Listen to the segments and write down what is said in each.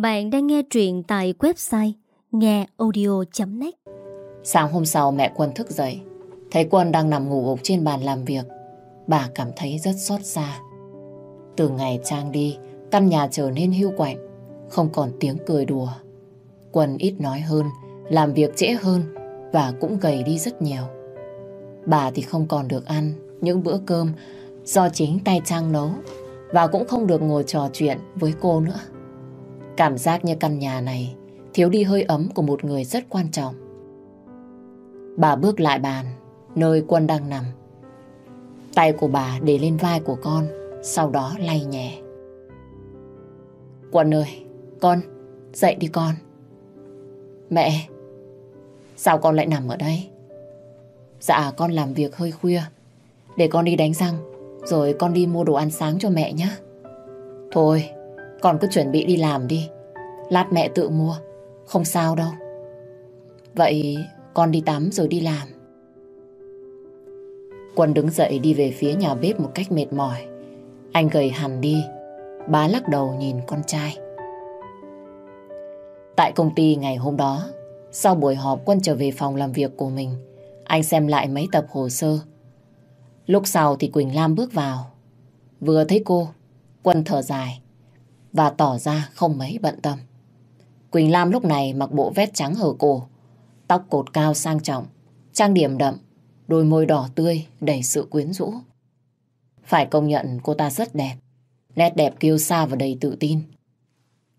Bạn đang nghe truyện tại website ngheaudio.net Sáng hôm sau mẹ Quân thức dậy, thấy Quân đang nằm ngủ gục trên bàn làm việc. Bà cảm thấy rất xót xa. Từ ngày Trang đi, căn nhà trở nên hưu quạnh, không còn tiếng cười đùa. Quân ít nói hơn, làm việc trễ hơn và cũng gầy đi rất nhiều. Bà thì không còn được ăn những bữa cơm do chính tay Trang nấu và cũng không được ngồi trò chuyện với cô nữa. Cảm giác như căn nhà này thiếu đi hơi ấm của một người rất quan trọng. Bà bước lại bàn, nơi quân đang nằm. Tay của bà để lên vai của con, sau đó lay nhẹ. Quân ơi, con, dậy đi con. Mẹ, sao con lại nằm ở đây? Dạ, con làm việc hơi khuya. Để con đi đánh răng, rồi con đi mua đồ ăn sáng cho mẹ nhé. Thôi, con cứ chuẩn bị đi làm đi. Lát mẹ tự mua, không sao đâu. Vậy con đi tắm rồi đi làm. Quân đứng dậy đi về phía nhà bếp một cách mệt mỏi. Anh gầy hẳn đi, bá lắc đầu nhìn con trai. Tại công ty ngày hôm đó, sau buổi họp Quân trở về phòng làm việc của mình, anh xem lại mấy tập hồ sơ. Lúc sau thì Quỳnh Lam bước vào. Vừa thấy cô, Quân thở dài và tỏ ra không mấy bận tâm. Quỳnh Lam lúc này mặc bộ vest trắng hở cổ, tóc cột cao sang trọng, trang điểm đậm, đôi môi đỏ tươi đầy sự quyến rũ. Phải công nhận cô ta rất đẹp, nét đẹp kiêu sa và đầy tự tin.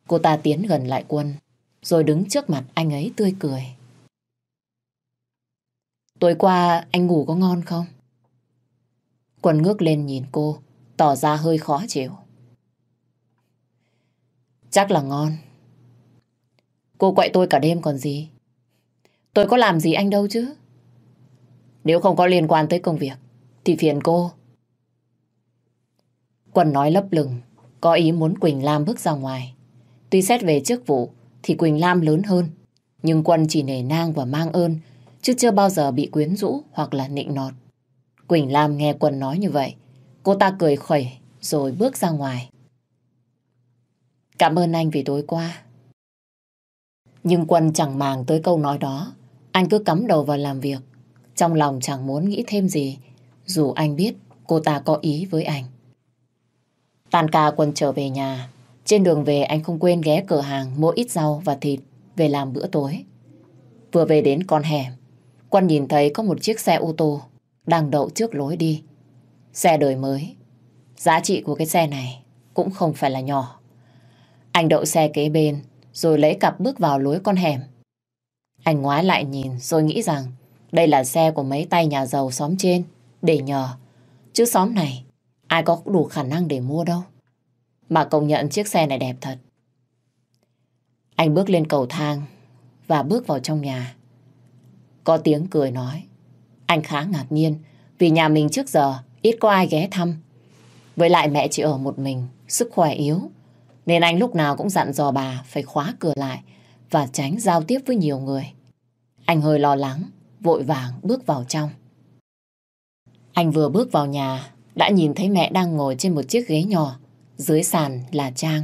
Cô ta tiến gần lại Quân, rồi đứng trước mặt anh ấy tươi cười. Tối qua anh ngủ có ngon không? Quân ngước lên nhìn cô, tỏ ra hơi khó chịu. Chắc là ngon. Cô quậy tôi cả đêm còn gì. Tôi có làm gì anh đâu chứ. Nếu không có liên quan tới công việc, thì phiền cô. Quân nói lấp lửng, có ý muốn Quỳnh Lam bước ra ngoài. Tuy xét về chức vụ, thì Quỳnh Lam lớn hơn. Nhưng Quân chỉ nể nang và mang ơn, chứ chưa bao giờ bị quyến rũ hoặc là nịnh nọt. Quỳnh Lam nghe Quân nói như vậy, cô ta cười khẩy rồi bước ra ngoài. Cảm ơn anh vì tối qua. Nhưng Quân chẳng màng tới câu nói đó. Anh cứ cắm đầu vào làm việc. Trong lòng chẳng muốn nghĩ thêm gì. Dù anh biết cô ta có ý với anh. tàn ca Quân trở về nhà. Trên đường về anh không quên ghé cửa hàng mua ít rau và thịt về làm bữa tối. Vừa về đến con hẻm, Quân nhìn thấy có một chiếc xe ô tô đang đậu trước lối đi. Xe đời mới. Giá trị của cái xe này cũng không phải là nhỏ. Anh đậu xe kế bên, rồi lấy cặp bước vào lối con hẻm. Anh ngoái lại nhìn rồi nghĩ rằng đây là xe của mấy tay nhà giàu xóm trên để nhờ. Chứ xóm này ai có đủ khả năng để mua đâu. Mà công nhận chiếc xe này đẹp thật. Anh bước lên cầu thang và bước vào trong nhà. Có tiếng cười nói. Anh khá ngạc nhiên vì nhà mình trước giờ ít có ai ghé thăm. Với lại mẹ chỉ ở một mình, sức khỏe yếu. Nên anh lúc nào cũng dặn dò bà phải khóa cửa lại và tránh giao tiếp với nhiều người. Anh hơi lo lắng, vội vàng bước vào trong. Anh vừa bước vào nhà, đã nhìn thấy mẹ đang ngồi trên một chiếc ghế nhỏ, dưới sàn là Trang.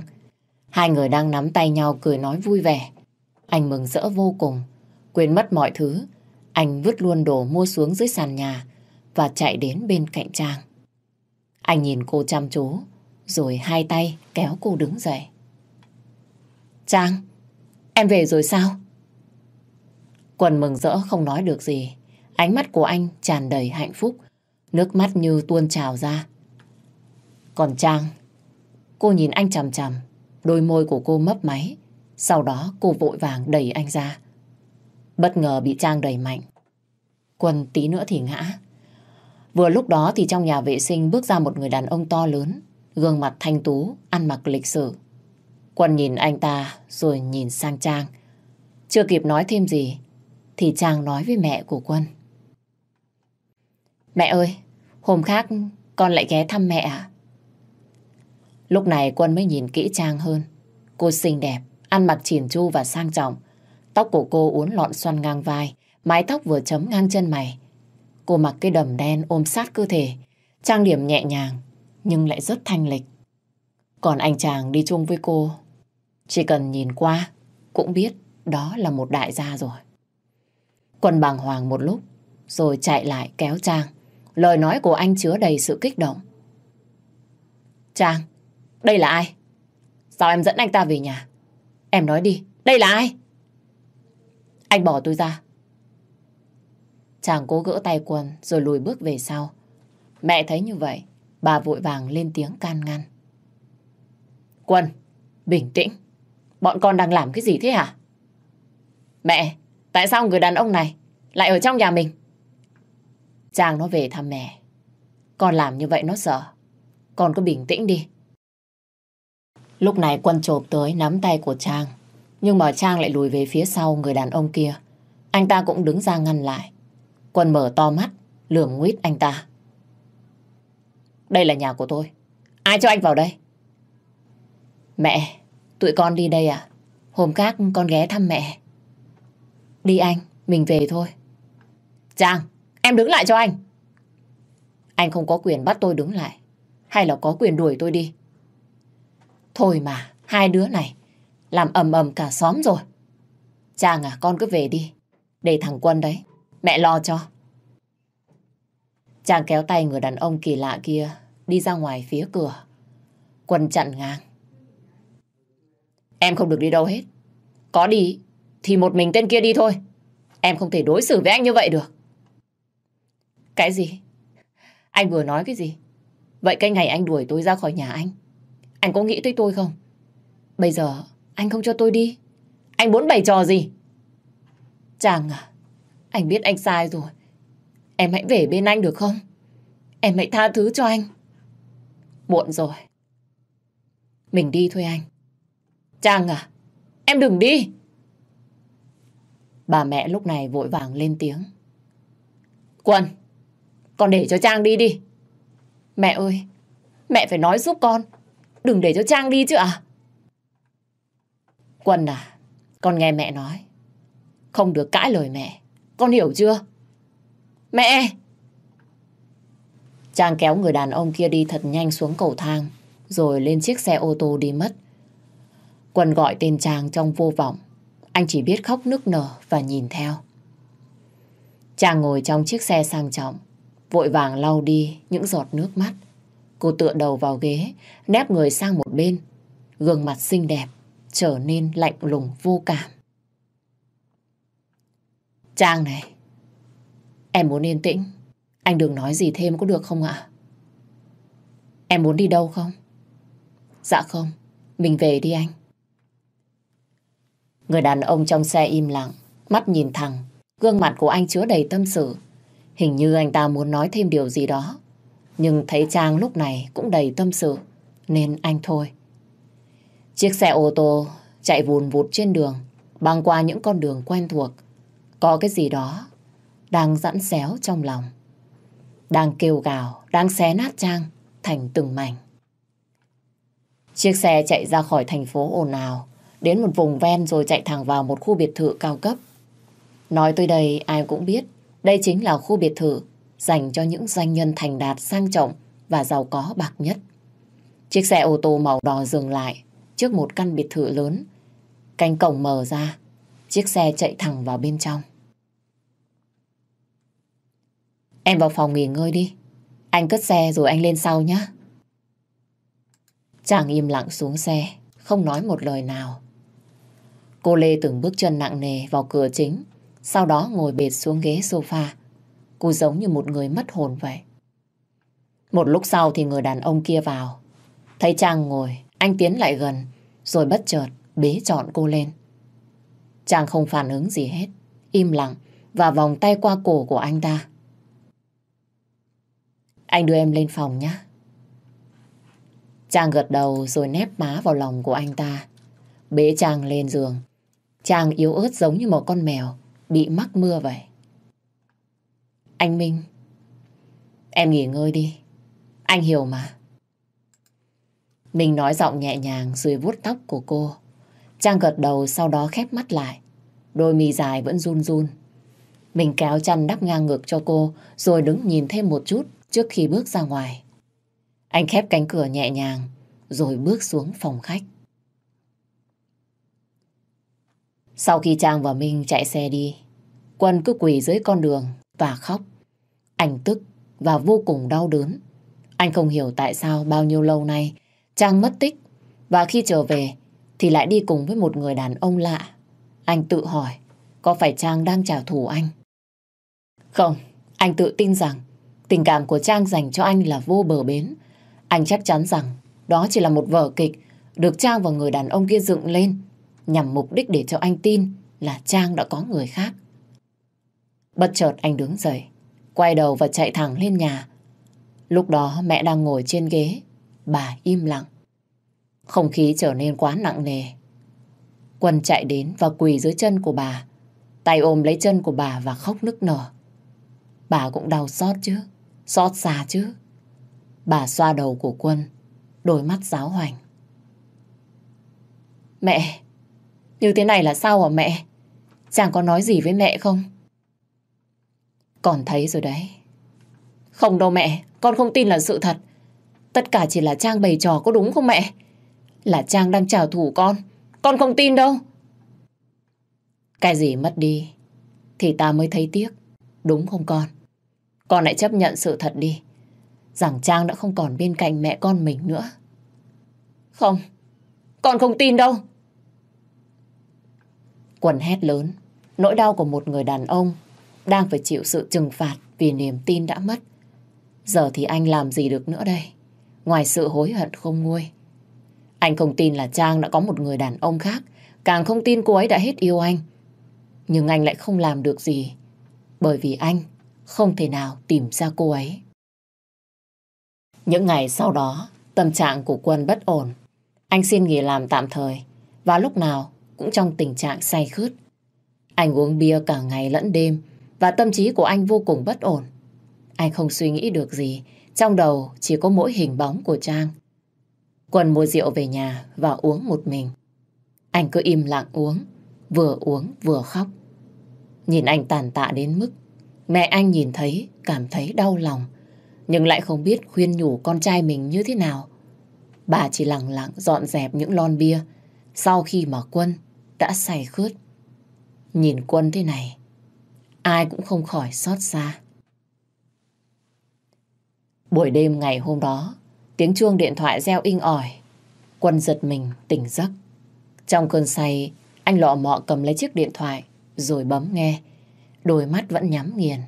Hai người đang nắm tay nhau cười nói vui vẻ. Anh mừng rỡ vô cùng, quên mất mọi thứ. Anh vứt luôn đồ mua xuống dưới sàn nhà và chạy đến bên cạnh Trang. Anh nhìn cô chăm chú, rồi hai tay kéo cô đứng dậy. Trang, em về rồi sao? Quần mừng rỡ không nói được gì. Ánh mắt của anh tràn đầy hạnh phúc, nước mắt như tuôn trào ra. Còn Trang, cô nhìn anh chằm chằm, đôi môi của cô mấp máy. Sau đó cô vội vàng đẩy anh ra. Bất ngờ bị Trang đẩy mạnh. Quân tí nữa thì ngã. Vừa lúc đó thì trong nhà vệ sinh bước ra một người đàn ông to lớn, gương mặt thanh tú, ăn mặc lịch sử. Quân nhìn anh ta rồi nhìn sang Trang. Chưa kịp nói thêm gì thì Trang nói với mẹ của Quân. Mẹ ơi, hôm khác con lại ghé thăm mẹ à? Lúc này Quân mới nhìn kỹ Trang hơn. Cô xinh đẹp, ăn mặc chỉn chu và sang trọng. Tóc của cô uốn lọn xoăn ngang vai, mái tóc vừa chấm ngang chân mày. Cô mặc cái đầm đen ôm sát cơ thể, trang điểm nhẹ nhàng, nhưng lại rất thanh lịch. Còn anh chàng đi chung với cô Chỉ cần nhìn qua cũng biết đó là một đại gia rồi. Quân bàng hoàng một lúc rồi chạy lại kéo Trang. Lời nói của anh chứa đầy sự kích động. Trang, đây là ai? Sao em dẫn anh ta về nhà? Em nói đi, đây là ai? Anh bỏ tôi ra. Chàng cố gỡ tay quần rồi lùi bước về sau. Mẹ thấy như vậy, bà vội vàng lên tiếng can ngăn. Quân, bình tĩnh. Bọn con đang làm cái gì thế hả? Mẹ, tại sao người đàn ông này lại ở trong nhà mình? Chàng nó về thăm mẹ. Con làm như vậy nó sợ. Con cứ bình tĩnh đi. Lúc này quân chộp tới nắm tay của Trang. Nhưng mà Trang lại lùi về phía sau người đàn ông kia. Anh ta cũng đứng ra ngăn lại. Quân mở to mắt, lườm nguyết anh ta. Đây là nhà của tôi. Ai cho anh vào đây? Mẹ, tụi con đi đây à? Hôm khác con ghé thăm mẹ. Đi anh, mình về thôi. Trang, em đứng lại cho anh. Anh không có quyền bắt tôi đứng lại. Hay là có quyền đuổi tôi đi. Thôi mà, hai đứa này làm ầm ầm cả xóm rồi. Trang à, con cứ về đi. Để thằng Quân đấy, mẹ lo cho chàng kéo tay người đàn ông kỳ lạ kia đi ra ngoài phía cửa. Quân chặn ngang. Em không được đi đâu hết. Có đi thì một mình tên kia đi thôi. Em không thể đối xử với anh như vậy được. Cái gì? Anh vừa nói cái gì? Vậy cái ngày anh đuổi tôi ra khỏi nhà anh, anh có nghĩ tới tôi không? Bây giờ anh không cho tôi đi. Anh muốn bày trò gì? Chàng à, anh biết anh sai rồi. Em hãy về bên anh được không? Em hãy tha thứ cho anh. Muộn rồi. Mình đi thôi anh. Trang à, em đừng đi. Bà mẹ lúc này vội vàng lên tiếng. Quân, con để cho Trang đi đi. Mẹ ơi, mẹ phải nói giúp con. Đừng để cho Trang đi chứ à? Quân à, con nghe mẹ nói. Không được cãi lời mẹ. Con hiểu chưa? Mẹ! Trang kéo người đàn ông kia đi thật nhanh xuống cầu thang, rồi lên chiếc xe ô tô đi mất. Quân gọi tên Trang trong vô vọng. Anh chỉ biết khóc nức nở và nhìn theo. Trang ngồi trong chiếc xe sang trọng, vội vàng lau đi những giọt nước mắt. Cô tựa đầu vào ghế, nép người sang một bên. Gương mặt xinh đẹp, trở nên lạnh lùng vô cảm. Trang này, em muốn yên tĩnh. Anh đừng nói gì thêm có được không ạ? Em muốn đi đâu không? Dạ không, mình về đi anh. Người đàn ông trong xe im lặng, mắt nhìn thẳng, gương mặt của anh chứa đầy tâm sự. Hình như anh ta muốn nói thêm điều gì đó. Nhưng thấy Trang lúc này cũng đầy tâm sự, nên anh thôi. Chiếc xe ô tô chạy vùn vụt trên đường, băng qua những con đường quen thuộc. Có cái gì đó đang dặn xéo trong lòng. Đang kêu gào, đang xé nát Trang thành từng mảnh. Chiếc xe chạy ra khỏi thành phố ồn ào, đến một vùng ven rồi chạy thẳng vào một khu biệt thự cao cấp. Nói tới đây ai cũng biết, đây chính là khu biệt thự dành cho những doanh nhân thành đạt sang trọng và giàu có bạc nhất. Chiếc xe ô tô màu đỏ dừng lại trước một căn biệt thự lớn. Cánh cổng mở ra, chiếc xe chạy thẳng vào bên trong. Em vào phòng nghỉ ngơi đi. Anh cất xe rồi anh lên sau nhé. Chàng im lặng xuống xe, không nói một lời nào. Cô Lê từng bước chân nặng nề vào cửa chính, sau đó ngồi bệt xuống ghế sofa. Cô giống như một người mất hồn vậy. Một lúc sau thì người đàn ông kia vào. Thấy Trang ngồi, anh tiến lại gần, rồi bất chợt bế trọn cô lên. Trang không phản ứng gì hết, im lặng và vòng tay qua cổ của anh ta. Anh đưa em lên phòng nhé. Trang gật đầu rồi nép má vào lòng của anh ta. Bế Trang lên giường. Trang yếu ớt giống như một con mèo bị mắc mưa vậy. Anh Minh, em nghỉ ngơi đi. Anh hiểu mà. Mình nói giọng nhẹ nhàng rồi vuốt tóc của cô. Trang gật đầu sau đó khép mắt lại. Đôi mì dài vẫn run run. Mình kéo chăn đắp ngang ngực cho cô rồi đứng nhìn thêm một chút trước khi bước ra ngoài. Anh khép cánh cửa nhẹ nhàng rồi bước xuống phòng khách. Sau khi Trang và Minh chạy xe đi, Quân cứ quỳ dưới con đường và khóc. Anh tức và vô cùng đau đớn. Anh không hiểu tại sao bao nhiêu lâu nay Trang mất tích và khi trở về thì lại đi cùng với một người đàn ông lạ. Anh tự hỏi có phải Trang đang trả thù anh? Không, anh tự tin rằng tình cảm của Trang dành cho anh là vô bờ bến. Anh chắc chắn rằng đó chỉ là một vở kịch được Trang và người đàn ông kia dựng lên nhằm mục đích để cho anh tin là Trang đã có người khác. Bất chợt anh đứng dậy, quay đầu và chạy thẳng lên nhà. Lúc đó mẹ đang ngồi trên ghế, bà im lặng. Không khí trở nên quá nặng nề. Quân chạy đến và quỳ dưới chân của bà, tay ôm lấy chân của bà và khóc nức nở. Bà cũng đau xót chứ, xót xa chứ. Bà xoa đầu của Quân, đôi mắt giáo hoành. Mẹ, như thế này là sao hả mẹ? Chàng có nói gì với mẹ không? Con thấy rồi đấy. Không đâu mẹ, con không tin là sự thật. Tất cả chỉ là Trang bày trò có đúng không mẹ? Là Trang đang trả thù con. Con không tin đâu. Cái gì mất đi thì ta mới thấy tiếc. Đúng không con? Con lại chấp nhận sự thật đi. Rằng Trang đã không còn bên cạnh mẹ con mình nữa. Không, con không tin đâu. Quần hét lớn, nỗi đau của một người đàn ông đang phải chịu sự trừng phạt vì niềm tin đã mất. Giờ thì anh làm gì được nữa đây? Ngoài sự hối hận không nguôi. Anh không tin là Trang đã có một người đàn ông khác, càng không tin cô ấy đã hết yêu anh. Nhưng anh lại không làm được gì, bởi vì anh không thể nào tìm ra cô ấy. Những ngày sau đó, tâm trạng của Quân bất ổn. Anh xin nghỉ làm tạm thời, và lúc nào cũng trong tình trạng say khướt. Anh uống bia cả ngày lẫn đêm, và tâm trí của anh vô cùng bất ổn. Anh không suy nghĩ được gì, trong đầu chỉ có mỗi hình bóng của Trang. Quân mua rượu về nhà và uống một mình. Anh cứ im lặng uống, vừa uống vừa khóc. Nhìn anh tàn tạ đến mức mẹ anh nhìn thấy cảm thấy đau lòng, nhưng lại không biết khuyên nhủ con trai mình như thế nào. Bà chỉ lặng lặng dọn dẹp những lon bia sau khi mà Quân đã say khướt. Nhìn Quân thế này, ai cũng không khỏi xót xa. Buổi đêm ngày hôm đó, tiếng chuông điện thoại reo inh ỏi. Quân giật mình tỉnh giấc. Trong cơn say, anh lọ mọ cầm lấy chiếc điện thoại rồi bấm nghe. Đôi mắt vẫn nhắm nghiền.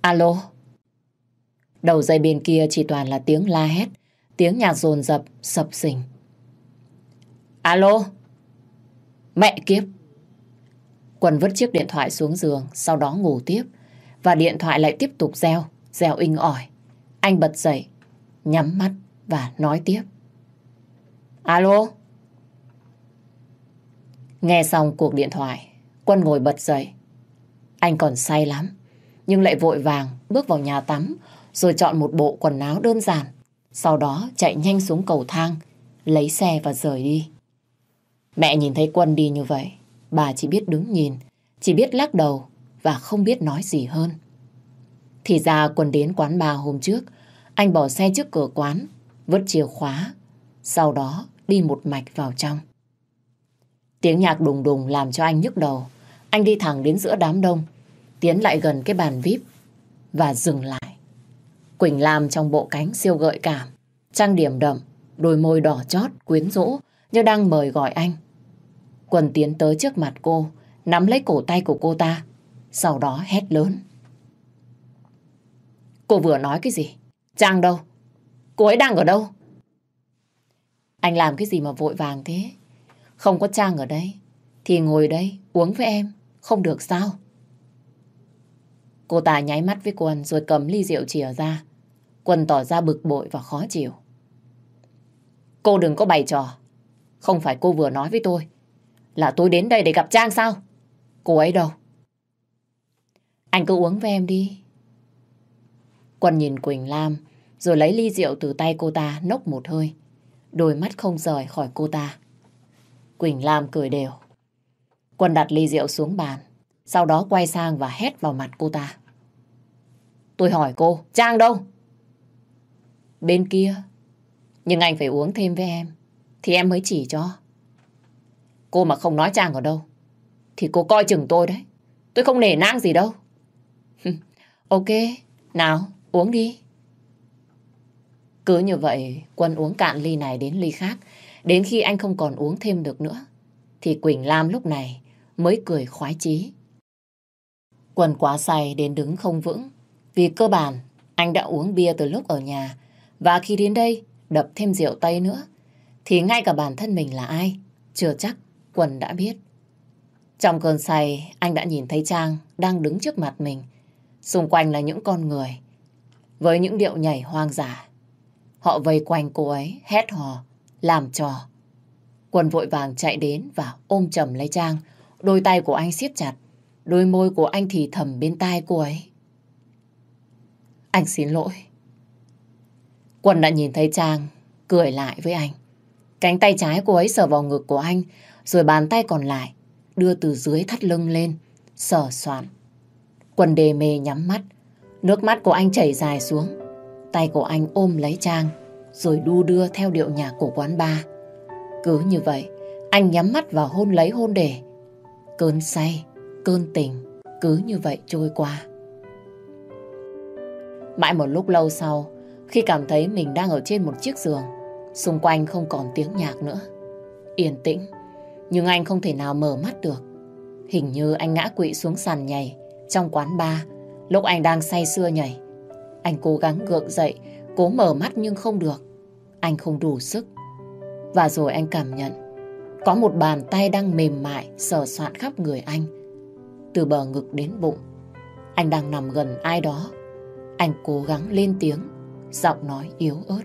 Alo? Đầu dây bên kia chỉ toàn là tiếng la hét, tiếng nhạc rồn rập, sập sình. Alo? Mẹ kiếp! Quân vứt chiếc điện thoại xuống giường, sau đó ngủ tiếp. Và điện thoại lại tiếp tục reo, reo inh ỏi. Anh bật dậy, nhắm mắt và nói tiếp. Alo? Nghe xong cuộc điện thoại, Quân ngồi bật dậy. Anh còn say lắm, nhưng lại vội vàng bước vào nhà tắm, rồi chọn một bộ quần áo đơn giản. Sau đó chạy nhanh xuống cầu thang, lấy xe và rời đi. Mẹ nhìn thấy Quân đi như vậy, bà chỉ biết đứng nhìn, chỉ biết lắc đầu và không biết nói gì hơn. Thì ra Quân đến quán bà hôm trước, anh bỏ xe trước cửa quán, vứt chìa khóa, sau đó đi một mạch vào trong. Tiếng nhạc đùng đùng làm cho anh nhức đầu. Anh đi thẳng đến giữa đám đông, tiến lại gần cái bàn VIP và dừng lại. Quỳnh Lam trong bộ cánh siêu gợi cảm, trang điểm đậm, đôi môi đỏ chót, quyến rũ như đang mời gọi anh. Quần tiến tới trước mặt cô, nắm lấy cổ tay của cô ta, sau đó hét lớn. Cô vừa nói cái gì? Trang đâu? Cô ấy đang ở đâu? Anh làm cái gì mà vội vàng thế? Không có Trang ở đây, thì ngồi đây uống với em, không được sao? Cô ta nháy mắt với Quân rồi cầm ly rượu chìa ra. Quân tỏ ra bực bội và khó chịu. Cô đừng có bày trò. Không phải cô vừa nói với tôi là tôi đến đây để gặp Trang sao? Cô ấy đâu? Anh cứ uống với em đi. Quân nhìn Quỳnh Lam rồi lấy ly rượu từ tay cô ta nốc một hơi. Đôi mắt không rời khỏi cô ta. Quỳnh Lam cười đều. Quân đặt ly rượu xuống bàn. Sau đó quay sang và hét vào mặt cô ta. Tôi hỏi cô, Trang đâu? Bên kia. Nhưng anh phải uống thêm với em. Thì em mới chỉ cho. Cô mà không nói Trang ở đâu, thì cô coi chừng tôi đấy. Tôi không nể nang gì đâu. ok, nào, uống đi. Cứ như vậy, Quân uống cạn ly này đến ly khác. Đến khi anh không còn uống thêm được nữa, thì Quỳnh Lam lúc này mới cười khoái chí. quần quá say đến đứng không vững. Vì cơ bản, anh đã uống bia từ lúc ở nhà. Và khi đến đây, đập thêm rượu Tây nữa. Thì ngay cả bản thân mình là ai, chưa chắc quần đã biết. Trong cơn say, anh đã nhìn thấy Trang đang đứng trước mặt mình. Xung quanh là những con người, với những điệu nhảy hoang dã. Họ vây quanh cô ấy, hét hò, làm trò. Quân vội vàng chạy đến và ôm chầm lấy Trang. Đôi tay của anh siết chặt, đôi môi của anh thì thầm bên tai cô ấy. Anh xin lỗi. Quân đã nhìn thấy Trang cười lại với anh. Cánh tay trái cô ấy sờ vào ngực của anh, rồi bàn tay còn lại đưa từ dưới thắt lưng lên, sờ soạn. Quân đề mê nhắm mắt, nước mắt của anh chảy dài xuống. Tay của anh ôm lấy Trang, rồi đu đưa theo điệu nhạc của quán bar. Cứ như vậy, anh nhắm mắt và hôn lấy hôn để. Cơn say, cơn tình, cứ như vậy trôi qua. Mãi một lúc lâu sau, khi cảm thấy mình đang ở trên một chiếc giường, xung quanh không còn tiếng nhạc nữa. Yên tĩnh, nhưng anh không thể nào mở mắt được. Hình như anh ngã quỵ xuống sàn nhảy trong quán bar lúc anh đang say sưa nhảy. Anh cố gắng gượng dậy, cố mở mắt nhưng không được. Anh không đủ sức. Và rồi anh cảm nhận có một bàn tay đang mềm mại sờ soạn khắp người anh. Từ bờ ngực đến bụng. Anh đang nằm gần ai đó. Anh cố gắng lên tiếng, giọng nói yếu ớt.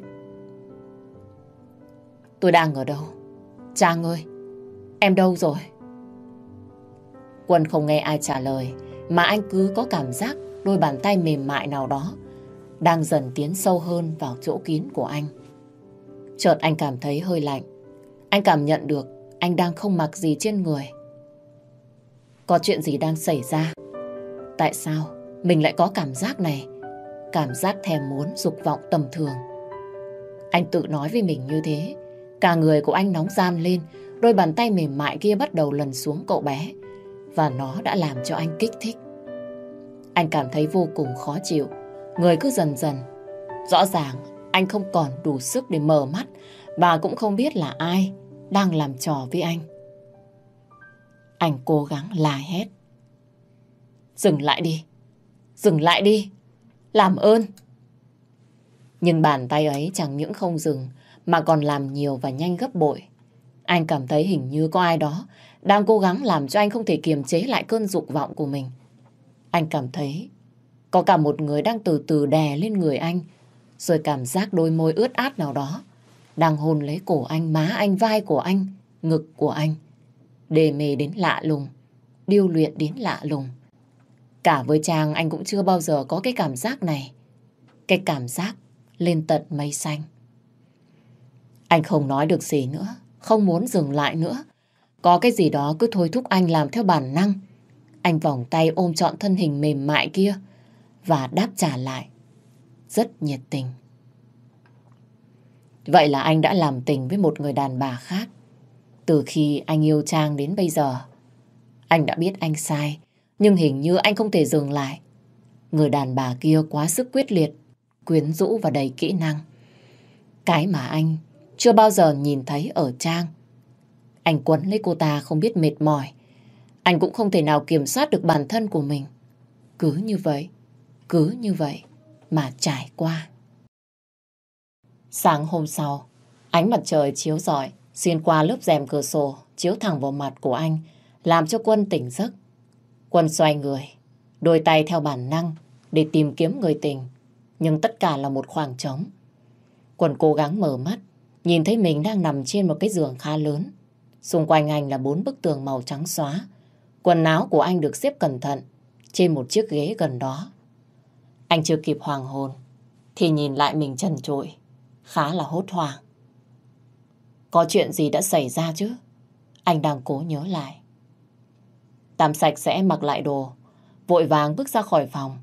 Tôi đang ở đâu? Trang ơi, Em đâu rồi? Quân không nghe ai trả lời, mà anh cứ có cảm giác đôi bàn tay mềm mại nào đó đang dần tiến sâu hơn vào chỗ kín của anh. Chợt anh cảm thấy hơi lạnh. Anh cảm nhận được anh đang không mặc gì trên người. Có chuyện gì đang xảy ra? Tại sao mình lại có cảm giác này? Cảm giác thèm muốn, dục vọng tầm thường. Anh tự nói với mình như thế. Cả người của anh nóng gian lên, Đôi bàn tay mềm mại kia bắt đầu lần xuống cậu bé và nó đã làm cho anh kích thích. Anh cảm thấy vô cùng khó chịu, người cứ dần dần. Rõ ràng anh không còn đủ sức để mở mắt và cũng không biết là ai đang làm trò với anh. Anh cố gắng la hét. Dừng lại đi, dừng lại đi, làm ơn. Nhưng bàn tay ấy chẳng những không dừng mà còn làm nhiều và nhanh gấp bội. Anh cảm thấy hình như có ai đó đang cố gắng làm cho anh không thể kiềm chế lại cơn dục vọng của mình. Anh cảm thấy có cả một người đang từ từ đè lên người anh, rồi cảm giác đôi môi ướt át nào đó đang hôn lấy cổ anh, má anh, vai của anh, ngực của anh. Đề mê đến lạ lùng, điêu luyện đến lạ lùng. Cả với Trang anh cũng chưa bao giờ có cái cảm giác này. Cái cảm giác lên tận mây xanh. Anh không nói được gì nữa không muốn dừng lại nữa. Có cái gì đó cứ thôi thúc anh làm theo bản năng. Anh vòng tay ôm trọn thân hình mềm mại kia và đáp trả lại. Rất nhiệt tình. Vậy là anh đã làm tình với một người đàn bà khác. Từ khi anh yêu Trang đến bây giờ, anh đã biết anh sai, nhưng hình như anh không thể dừng lại. Người đàn bà kia quá sức quyết liệt, quyến rũ và đầy kỹ năng. Cái mà anh chưa bao giờ nhìn thấy ở Trang. Anh quấn lấy cô ta không biết mệt mỏi. Anh cũng không thể nào kiểm soát được bản thân của mình. Cứ như vậy, cứ như vậy mà trải qua. Sáng hôm sau, ánh mặt trời chiếu rọi xuyên qua lớp rèm cửa sổ chiếu thẳng vào mặt của anh, làm cho Quân tỉnh giấc. Quân xoay người, đôi tay theo bản năng để tìm kiếm người tình, nhưng tất cả là một khoảng trống. Quân cố gắng mở mắt, Nhìn thấy mình đang nằm trên một cái giường khá lớn. Xung quanh anh là bốn bức tường màu trắng xóa. Quần áo của anh được xếp cẩn thận trên một chiếc ghế gần đó. Anh chưa kịp hoàng hồn thì nhìn lại mình trần trội, khá là hốt hoảng. Có chuyện gì đã xảy ra chứ? Anh đang cố nhớ lại. Tạm sạch sẽ mặc lại đồ, vội vàng bước ra khỏi phòng.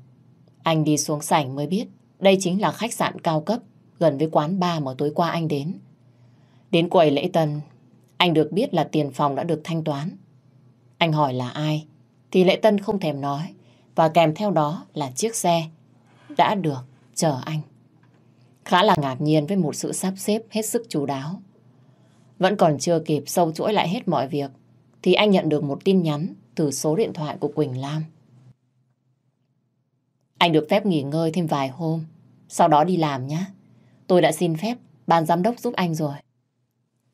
Anh đi xuống sảnh mới biết đây chính là khách sạn cao cấp gần với quán bar mà tối qua anh đến. Đến quầy lễ tân, Anh được biết là tiền phòng đã được thanh toán. Anh hỏi là ai, thì lễ Tân không thèm nói, và kèm theo đó là chiếc xe đã được chờ anh. Khá là ngạc nhiên với một sự sắp xếp hết sức chú đáo. Vẫn còn chưa kịp sâu chuỗi lại hết mọi việc, thì anh nhận được một tin nhắn từ số điện thoại của Quỳnh Lam. Anh được phép nghỉ ngơi thêm vài hôm, sau đó đi làm nhé. Tôi đã xin phép ban giám đốc giúp anh rồi.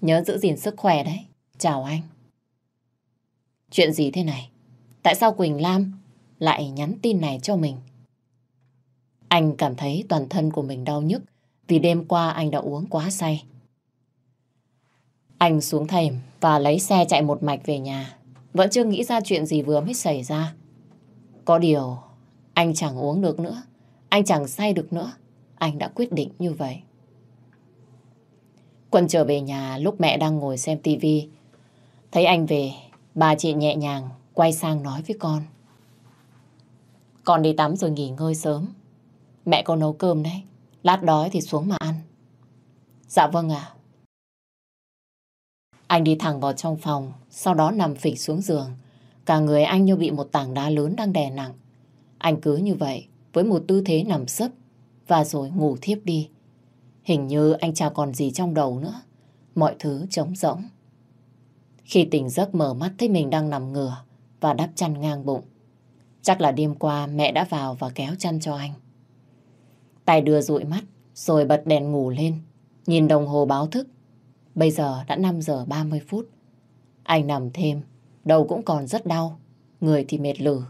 Nhớ giữ gìn sức khỏe đấy. Chào anh. Chuyện gì thế này? Tại sao Quỳnh Lam lại nhắn tin này cho mình? Anh cảm thấy toàn thân của mình đau nhức vì đêm qua anh đã uống quá say. Anh xuống thềm và lấy xe chạy một mạch về nhà. Vẫn chưa nghĩ ra chuyện gì vừa mới xảy ra. Có điều, anh chẳng uống được nữa. Anh chẳng say được nữa. Anh đã quyết định như vậy. Quân trở về nhà lúc mẹ đang ngồi xem tivi. Thấy anh về, bà chị nhẹ nhàng quay sang nói với con. Con đi tắm rồi nghỉ ngơi sớm. Mẹ con nấu cơm đấy. Lát đói thì xuống mà ăn. Dạ vâng ạ. Anh đi thẳng vào trong phòng, sau đó nằm phịch xuống giường. Cả người anh như bị một tảng đá lớn đang đè nặng. Anh cứ như vậy, với một tư thế nằm sấp, và rồi ngủ thiếp đi. Hình như anh chả còn gì trong đầu nữa. Mọi thứ trống rỗng. Khi tỉnh giấc mở mắt thấy mình đang nằm ngửa và đắp chăn ngang bụng. Chắc là đêm qua mẹ đã vào và kéo chăn cho anh. Tài đưa dụi mắt rồi bật đèn ngủ lên. Nhìn đồng hồ báo thức. Bây giờ đã 5 giờ 30 phút. Anh nằm thêm, đầu cũng còn rất đau, người thì mệt lử.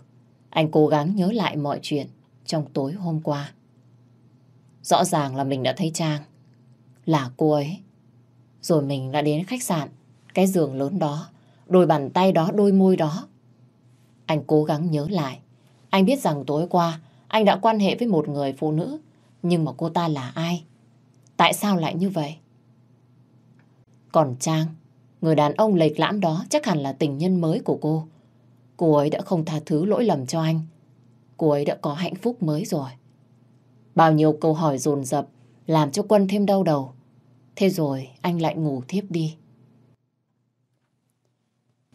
Anh cố gắng nhớ lại mọi chuyện trong tối hôm qua. Rõ ràng là mình đã thấy Trang. Là cô ấy. Rồi mình đã đến khách sạn, cái giường lớn đó, đôi bàn tay đó, đôi môi đó. Anh cố gắng nhớ lại. Anh biết rằng tối qua anh đã quan hệ với một người phụ nữ. Nhưng mà cô ta là ai? Tại sao lại như vậy? Còn Trang, người đàn ông lệch lãm đó chắc hẳn là tình nhân mới của cô. Cô ấy đã không tha thứ lỗi lầm cho anh. Cô ấy đã có hạnh phúc mới rồi. Bao nhiêu câu hỏi dồn dập làm cho Quân thêm đau đầu. Thế rồi anh lại ngủ thiếp đi.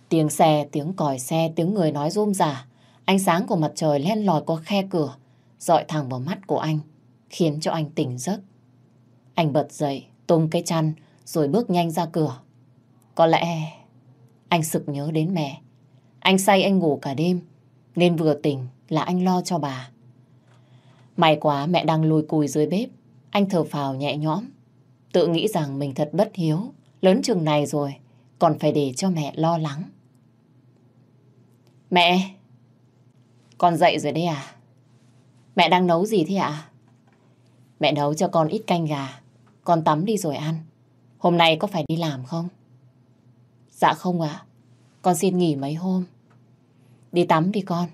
Tiếng xe, tiếng còi xe, tiếng người nói rôm rả. Ánh sáng của mặt trời len lỏi qua khe cửa, dọi thẳng vào mắt của anh, khiến cho anh tỉnh giấc. Anh bật dậy, tung cái chăn, rồi bước nhanh ra cửa. Có lẽ anh sực nhớ đến mẹ. Anh say anh ngủ cả đêm, nên vừa tỉnh là anh lo cho bà. May quá mẹ đang lùi cùi dưới bếp. Anh thở phào nhẹ nhõm. Tự nghĩ rằng mình thật bất hiếu. Lớn chừng này rồi, còn phải để cho mẹ lo lắng. Mẹ! Con dậy rồi đấy à? Mẹ đang nấu gì thế ạ? Mẹ nấu cho con ít canh gà. Con tắm đi rồi ăn. Hôm nay có phải đi làm không? Dạ không ạ. Con xin nghỉ mấy hôm. Đi tắm đi con.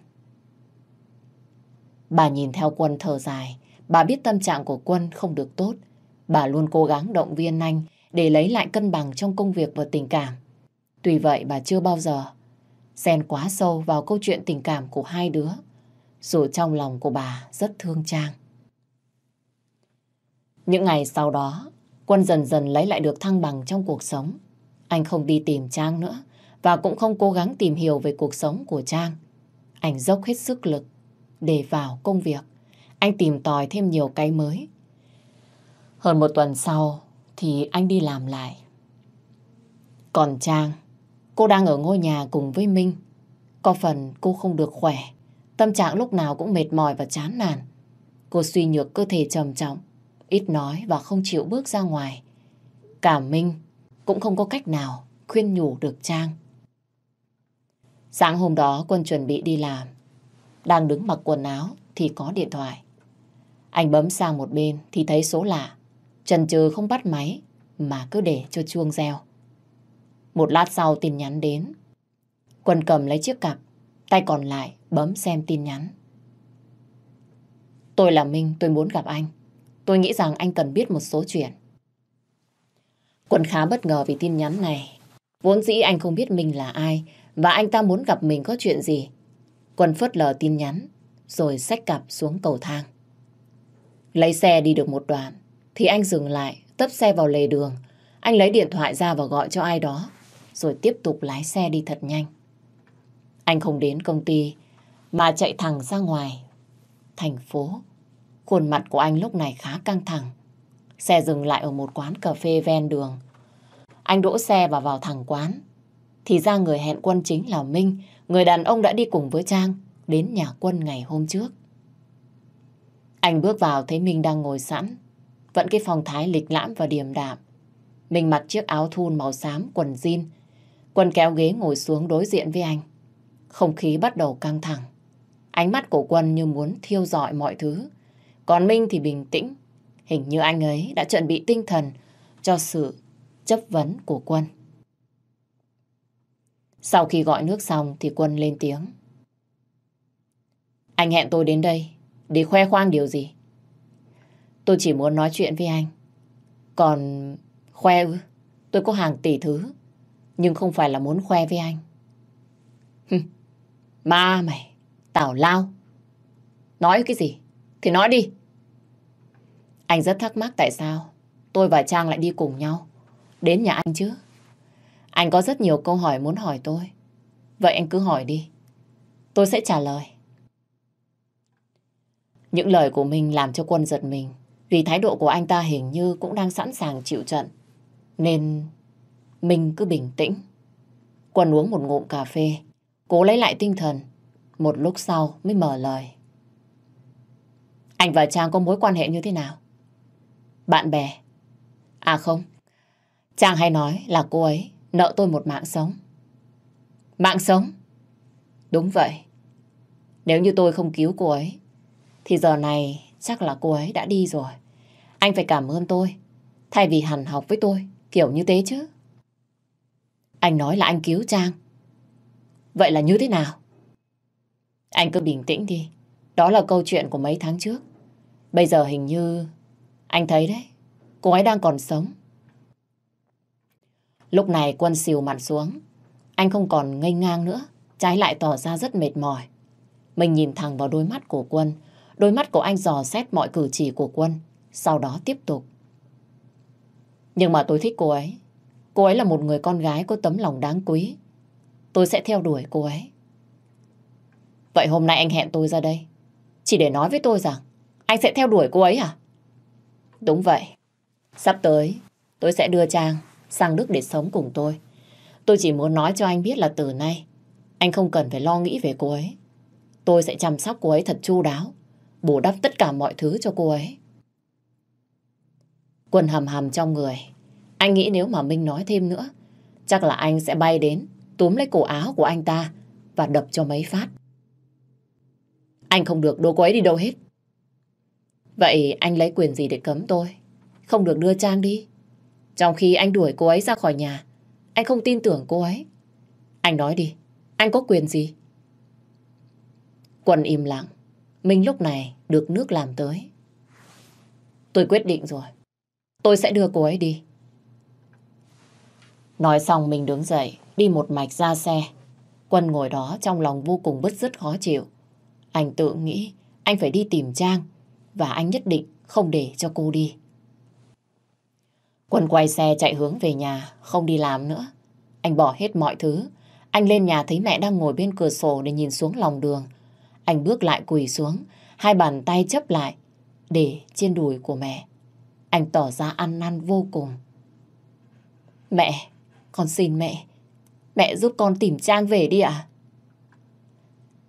Bà nhìn theo Quân thở dài. Bà biết tâm trạng của Quân không được tốt. Bà luôn cố gắng động viên anh để lấy lại cân bằng trong công việc và tình cảm. Tuy vậy bà chưa bao giờ xen quá sâu vào câu chuyện tình cảm của hai đứa. Dù trong lòng của bà rất thương Trang. Những ngày sau đó, Quân dần dần lấy lại được thăng bằng trong cuộc sống. Anh không đi tìm Trang nữa và cũng không cố gắng tìm hiểu về cuộc sống của Trang. Anh dốc hết sức lực để vào công việc. Anh tìm tòi thêm nhiều cái mới. Hơn một tuần sau thì anh đi làm lại. Còn Trang, cô đang ở ngôi nhà cùng với Minh. Có phần cô không được khỏe. Tâm trạng lúc nào cũng mệt mỏi và chán nản. Cô suy nhược cơ thể trầm trọng, ít nói và không chịu bước ra ngoài. Cả Minh cũng không có cách nào khuyên nhủ được Trang. Sáng hôm đó Quân chuẩn bị đi làm đang đứng mặc quần áo thì có điện thoại. Anh bấm sang một bên thì thấy số lạ. Trần trừ không bắt máy mà cứ để cho chuông reo. Một lát sau tin nhắn đến. Quân cầm lấy chiếc cặp, tay còn lại bấm xem tin nhắn. Tôi là Minh, tôi muốn gặp anh. Tôi nghĩ rằng anh cần biết một số chuyện. Quân khá bất ngờ vì tin nhắn này. Vốn dĩ anh không biết mình là ai và anh ta muốn gặp mình có chuyện gì. Quân phớt lờ tin nhắn, rồi xách cặp xuống cầu thang. Lấy xe đi được một đoạn, thì anh dừng lại, tấp xe vào lề đường. Anh lấy điện thoại ra và gọi cho ai đó. rồi tiếp tục lái xe đi thật nhanh. Anh không đến công ty mà chạy thẳng ra ngoài thành phố. Khuôn mặt của anh lúc này khá căng thẳng. Xe dừng lại ở một quán cà phê ven đường. Anh đỗ xe và vào thẳng quán. Thì ra người hẹn quân chính là Minh, người đàn ông đã đi cùng với Trang đến nhà quân ngày hôm trước. Anh bước vào thấy Minh đang ngồi sẵn, vẫn cái phong thái lịch lãm và điềm đạm. Minh mặc chiếc áo thun màu xám, quần jean. Quân kéo ghế ngồi xuống đối diện với anh. Không khí bắt đầu căng thẳng. Ánh mắt của Quân như muốn thiêu dọi mọi thứ. Còn Minh thì bình tĩnh. Hình như anh ấy đã chuẩn bị tinh thần cho sự chấp vấn của Quân. Sau khi gọi nước xong thì Quân lên tiếng. Anh hẹn tôi đến đây để khoe khoang điều gì? Tôi chỉ muốn nói chuyện với anh. Còn khoe ư? Tôi có hàng tỷ thứ. Nhưng không phải là muốn khoe với anh. Ma mày, tào lao. Nói cái gì? Thì nói đi. Anh rất thắc mắc tại sao tôi và Trang lại đi cùng nhau. Đến nhà anh chứ. Anh có rất nhiều câu hỏi muốn hỏi tôi. Vậy anh cứ hỏi đi. Tôi sẽ trả lời. Những lời của mình làm cho quân giật mình. Vì thái độ của anh ta hình như cũng đang sẵn sàng chịu trận. Nên mình cứ bình tĩnh. Quân uống một ngụm cà phê. Cố lấy lại tinh thần. Một lúc sau mới mở lời. Anh và Trang có mối quan hệ như thế nào? Bạn bè. À không. Trang hay nói là cô ấy nợ tôi một mạng sống. Mạng sống? Đúng vậy. Nếu như tôi không cứu cô ấy, thì giờ này chắc là cô ấy đã đi rồi. Anh phải cảm ơn tôi, thay vì hằn học với tôi, kiểu như thế chứ. Anh nói là anh cứu Trang. Vậy là như thế nào? Anh cứ bình tĩnh đi. Đó là câu chuyện của mấy tháng trước. Bây giờ hình như... Anh thấy đấy, cô ấy đang còn sống. Lúc này quân xìu mặt xuống. Anh không còn ngây ngang nữa, trái lại tỏ ra rất mệt mỏi. Mình nhìn thẳng vào đôi mắt của quân. Đôi mắt của anh dò xét mọi cử chỉ của quân. Sau đó tiếp tục. Nhưng mà tôi thích cô ấy. Cô ấy là một người con gái có tấm lòng đáng quý. Tôi sẽ theo đuổi cô ấy. Vậy hôm nay anh hẹn tôi ra đây. Chỉ để nói với tôi rằng anh sẽ theo đuổi cô ấy à? Đúng vậy. Sắp tới tôi sẽ đưa Trang sang Đức để sống cùng tôi. Tôi chỉ muốn nói cho anh biết là từ nay anh không cần phải lo nghĩ về cô ấy. Tôi sẽ chăm sóc cô ấy thật chu đáo, bù đắp tất cả mọi thứ cho cô ấy. Quần hầm hầm trong người. Anh nghĩ nếu mà Minh nói thêm nữa, chắc là anh sẽ bay đến, túm lấy cổ áo của anh ta và đập cho mấy phát. Anh không được đô cô ấy đi đâu hết. Vậy anh lấy quyền gì để cấm tôi? Không được đưa Trang đi. Trong khi anh đuổi cô ấy ra khỏi nhà, anh không tin tưởng cô ấy. Anh nói đi, anh có quyền gì? Quân im lặng. Minh lúc này được nước làm tới. Tôi quyết định rồi. Tôi sẽ đưa cô ấy đi. Nói xong mình đứng dậy, đi một mạch ra xe. Quân ngồi đó trong lòng vô cùng bứt rứt khó chịu. Anh tự nghĩ anh phải đi tìm Trang và anh nhất định không để cho cô đi. Quân quay xe chạy hướng về nhà, không đi làm nữa. Anh bỏ hết mọi thứ. Anh lên nhà thấy mẹ đang ngồi bên cửa sổ để nhìn xuống lòng đường. Anh bước lại quỳ xuống, hai bàn tay chấp lại để trên đùi của mẹ. Anh tỏ ra ăn năn vô cùng. Mẹ, con xin mẹ, mẹ giúp con tìm Trang về đi ạ.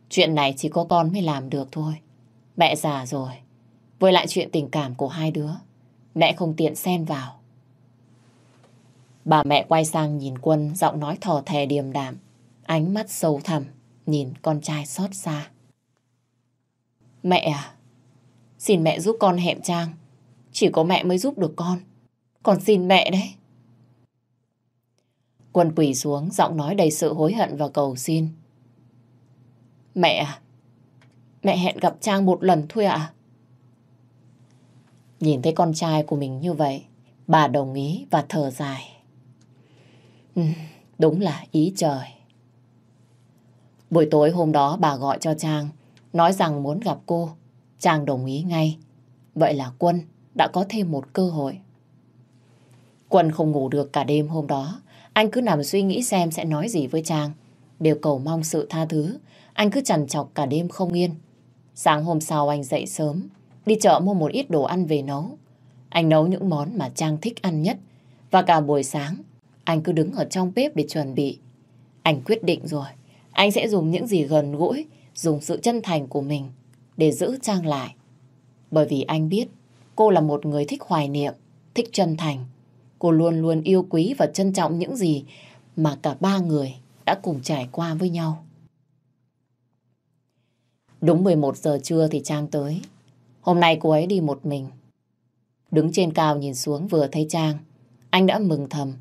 Chuyện này chỉ có con mới làm được thôi. Mẹ già rồi. Với lại chuyện tình cảm của hai đứa, mẹ không tiện xen vào. Bà mẹ quay sang nhìn Quân, giọng nói thò thè điềm đạm, ánh mắt sâu thẳm, nhìn con trai xót xa. Mẹ à, xin mẹ giúp con hẹn Trang. Chỉ có mẹ mới giúp được con. còn xin mẹ đấy. Quân quỳ xuống, giọng nói đầy sự hối hận và cầu xin. Mẹ à, mẹ hẹn gặp Trang một lần thôi ạ. À? Nhìn thấy con trai của mình như vậy, bà đồng ý và thở dài. Ừ, đúng là ý trời. Buổi tối hôm đó bà gọi cho Trang, nói rằng muốn gặp cô. Trang đồng ý ngay. Vậy là Quân đã có thêm một cơ hội. Quân không ngủ được cả đêm hôm đó. Anh cứ nằm suy nghĩ xem sẽ nói gì với Trang. Đều cầu mong sự tha thứ. Anh cứ chằn chọc cả đêm không yên. Sáng hôm sau anh dậy sớm, đi chợ mua một ít đồ ăn về nấu. Anh nấu những món mà Trang thích ăn nhất. Và cả buổi sáng, anh cứ đứng ở trong bếp để chuẩn bị. Anh quyết định rồi, anh sẽ dùng những gì gần gũi, dùng sự chân thành của mình để giữ Trang lại. Bởi vì anh biết cô là một người thích hoài niệm, thích chân thành. Cô luôn luôn yêu quý và trân trọng những gì mà cả ba người đã cùng trải qua với nhau. Đúng 11 giờ trưa thì Trang tới. Hôm nay cô ấy đi một mình. Đứng trên cao nhìn xuống vừa thấy Trang, anh đã mừng thầm,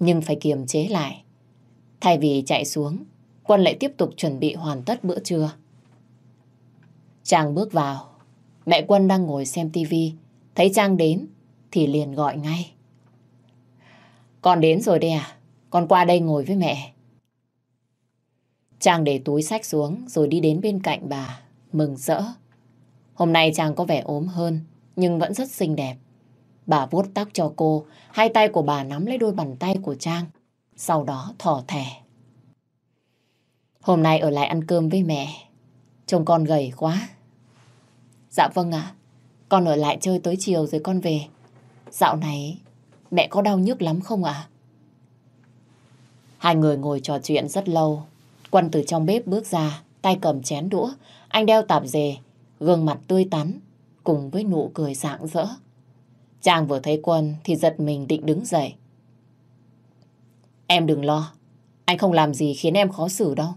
nhưng phải kiềm chế lại. Thay vì chạy xuống, Quân lại tiếp tục chuẩn bị hoàn tất bữa trưa. Trang bước vào, mẹ Quân đang ngồi xem tivi, thấy Trang đến thì liền gọi ngay. Con đến rồi đây à? Con qua đây ngồi với mẹ. Trang để túi sách xuống rồi đi đến bên cạnh bà, mừng rỡ. Hôm nay Trang có vẻ ốm hơn, nhưng vẫn rất xinh đẹp. Bà vuốt tóc cho cô, hai tay của bà nắm lấy đôi bàn tay của Trang, sau đó thỏ thẻ. Hôm nay ở lại ăn cơm với mẹ, trông con gầy quá. Dạ vâng ạ, con ở lại chơi tới chiều rồi con về. Dạo này mẹ có đau nhức lắm không ạ? Hai người ngồi trò chuyện rất lâu. Quân từ trong bếp bước ra, tay cầm chén đũa, anh đeo tạp dề, gương mặt tươi tắn, cùng với nụ cười rạng rỡ. Chàng vừa thấy Quân thì giật mình định đứng dậy. Em đừng lo, anh không làm gì khiến em khó xử đâu.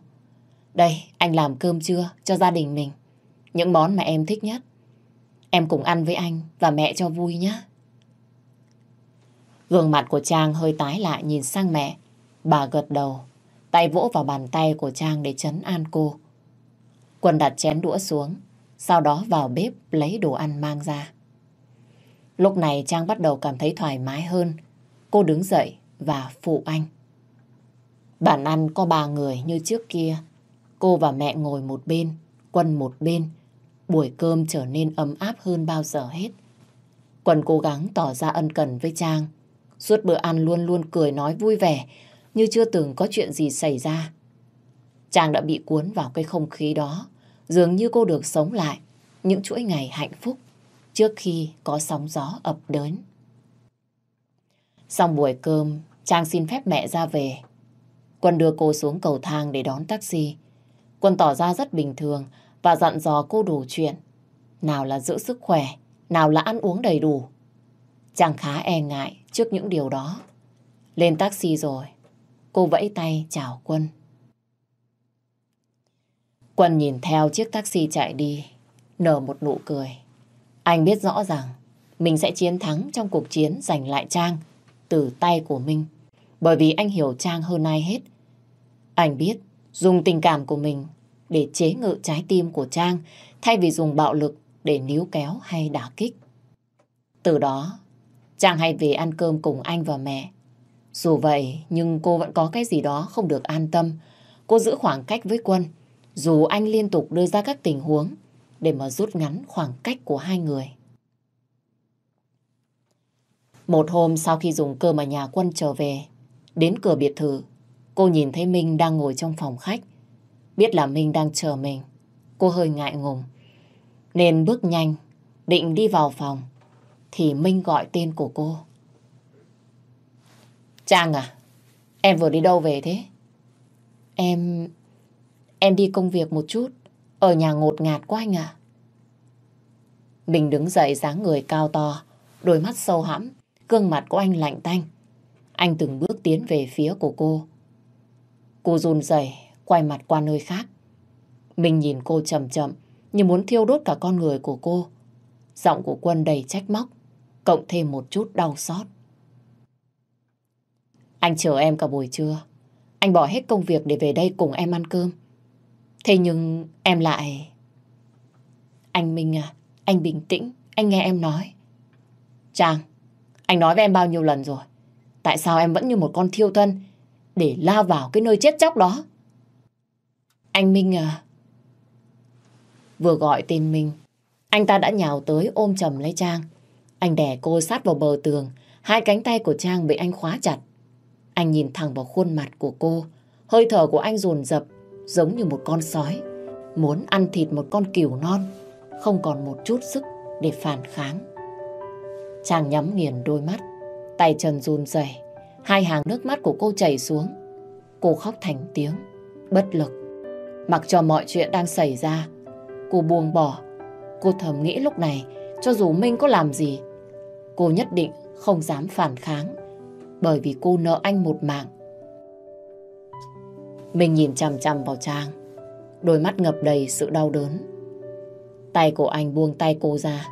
Đây, anh làm cơm trưa cho gia đình mình. Những món mà em thích nhất. Em cùng ăn với anh và mẹ cho vui nhé. Gương mặt của Trang hơi tái lại nhìn sang mẹ. Bà gật đầu, tay vỗ vào bàn tay của Trang để chấn an cô. Quân đặt chén đũa xuống, sau đó vào bếp lấy đồ ăn mang ra. Lúc này Trang bắt đầu cảm thấy thoải mái hơn. Cô đứng dậy và phụ anh. Bàn ăn có ba người như trước kia. Cô và mẹ ngồi một bên, Quân một bên. Buổi cơm trở nên ấm áp hơn bao giờ hết. Quân cố gắng tỏ ra ân cần với Trang. Suốt bữa ăn luôn luôn cười nói vui vẻ, như chưa từng có chuyện gì xảy ra. Trang đã bị cuốn vào cái không khí đó, dường như cô được sống lại những chuỗi ngày hạnh phúc trước khi có sóng gió ập đến. Xong buổi cơm, Trang xin phép mẹ ra về. Quân đưa cô xuống cầu thang để đón taxi. Quân tỏ ra rất bình thường và dặn dò cô đủ chuyện. Nào là giữ sức khỏe, nào là ăn uống đầy đủ. Trang khá e ngại trước những điều đó. Lên taxi rồi, cô vẫy tay chào Quân. Quân nhìn theo chiếc taxi chạy đi, nở một nụ cười. Anh biết rõ ràng mình sẽ chiến thắng trong cuộc chiến giành lại Trang từ tay của Minh. Bởi vì anh hiểu Trang hơn ai hết. Anh biết dùng tình cảm của mình để chế ngự trái tim của Trang thay vì dùng bạo lực để níu kéo hay đả kích. Từ đó, Trang hay về ăn cơm cùng anh và mẹ. Dù vậy, nhưng cô vẫn có cái gì đó không được an tâm. Cô giữ khoảng cách với Quân, dù anh liên tục đưa ra các tình huống để mà rút ngắn khoảng cách của hai người. Một hôm sau khi dùng cơm ở nhà Quân trở về, đến cửa biệt thự, cô nhìn thấy Minh đang ngồi trong phòng khách. Biết là Minh đang chờ mình, cô hơi ngại ngùng, nên bước nhanh, định đi vào phòng, thì Minh gọi tên của cô. Trang à, em vừa đi đâu về thế? Em em đi công việc một chút. Ở nhà ngột ngạt quá anh à. Mình đứng dậy dáng người cao to, đôi mắt sâu hãm, gương mặt của anh lạnh tanh. Anh từng bước tiến về phía của cô. Cô run rẩy quay mặt qua nơi khác. Mình nhìn cô chậm chậm, như muốn thiêu đốt cả con người của cô. Giọng của Quân đầy trách móc, cộng thêm một chút đau xót. Anh chờ em cả buổi trưa. Anh bỏ hết công việc để về đây cùng em ăn cơm. Thế nhưng em lại... Anh Minh à, anh bình tĩnh, anh nghe em nói. Trang, anh nói với em bao nhiêu lần rồi. Tại sao em vẫn như một con thiêu thân để lao vào cái nơi chết chóc đó? Anh Minh à. Vừa gọi tên Minh, anh ta đã nhào tới ôm chầm lấy Trang. Anh đè cô sát vào bờ tường, hai cánh tay của Trang bị anh khóa chặt. Anh nhìn thẳng vào khuôn mặt của cô. Hơi thở của anh dồn dập giống như một con sói. Muốn ăn thịt một con cừu non. Không còn một chút sức để phản kháng. Chàng nhắm nghiền đôi mắt. Tay chân run rẩy, Hai hàng nước mắt của cô chảy xuống. Cô khóc thành tiếng. Bất lực. Mặc cho mọi chuyện đang xảy ra. Cô buông bỏ. Cô thầm nghĩ lúc này cho dù Minh có làm gì cô nhất định không dám phản kháng bởi vì cô nợ anh một mạng. Mình nhìn chằm chằm vào Trang, đôi mắt ngập đầy sự đau đớn. Tay của anh buông tay cô ra,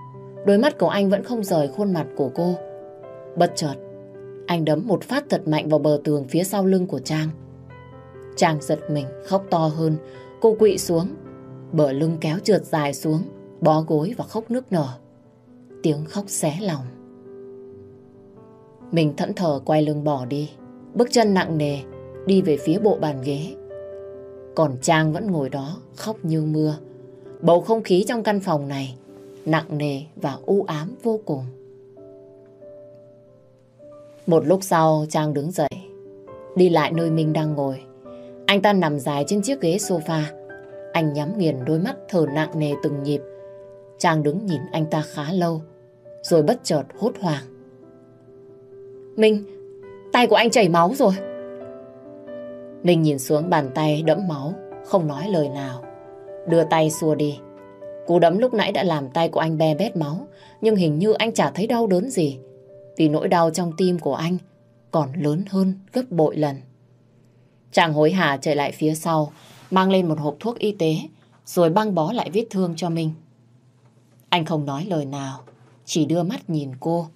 đôi mắt của anh vẫn không rời khuôn mặt của cô. Bất chợt, anh đấm một phát thật mạnh vào bờ tường phía sau lưng của Trang. Trang giật mình, khóc to hơn, cô quỵ xuống, bờ lưng kéo trượt dài xuống, bó gối và khóc nước nở. Tiếng khóc xé lòng. Mình thẫn thờ quay lưng bỏ đi, bước chân nặng nề, đi về phía bộ bàn ghế. Còn Trang vẫn ngồi đó, khóc như mưa. Bầu không khí trong căn phòng này nặng nề và u ám vô cùng. Một lúc sau Trang đứng dậy, đi lại nơi Minh đang ngồi. Anh ta nằm dài trên chiếc ghế sofa. Anh nhắm nghiền đôi mắt thở nặng nề từng nhịp. Trang đứng nhìn anh ta khá lâu, rồi bất chợt hốt hoảng. Minh, tay của anh chảy máu rồi. Minh nhìn xuống bàn tay đẫm máu, không nói lời nào. Đưa tay xua đi. Cú đấm lúc nãy đã làm tay của anh be bét máu, nhưng hình như anh chả thấy đau đớn gì. Vì nỗi đau trong tim của anh còn lớn hơn gấp bội lần. Chàng hối hả chạy lại phía sau, mang lên một hộp thuốc y tế, rồi băng bó lại vết thương cho Minh. Anh không nói lời nào, chỉ đưa mắt nhìn cô.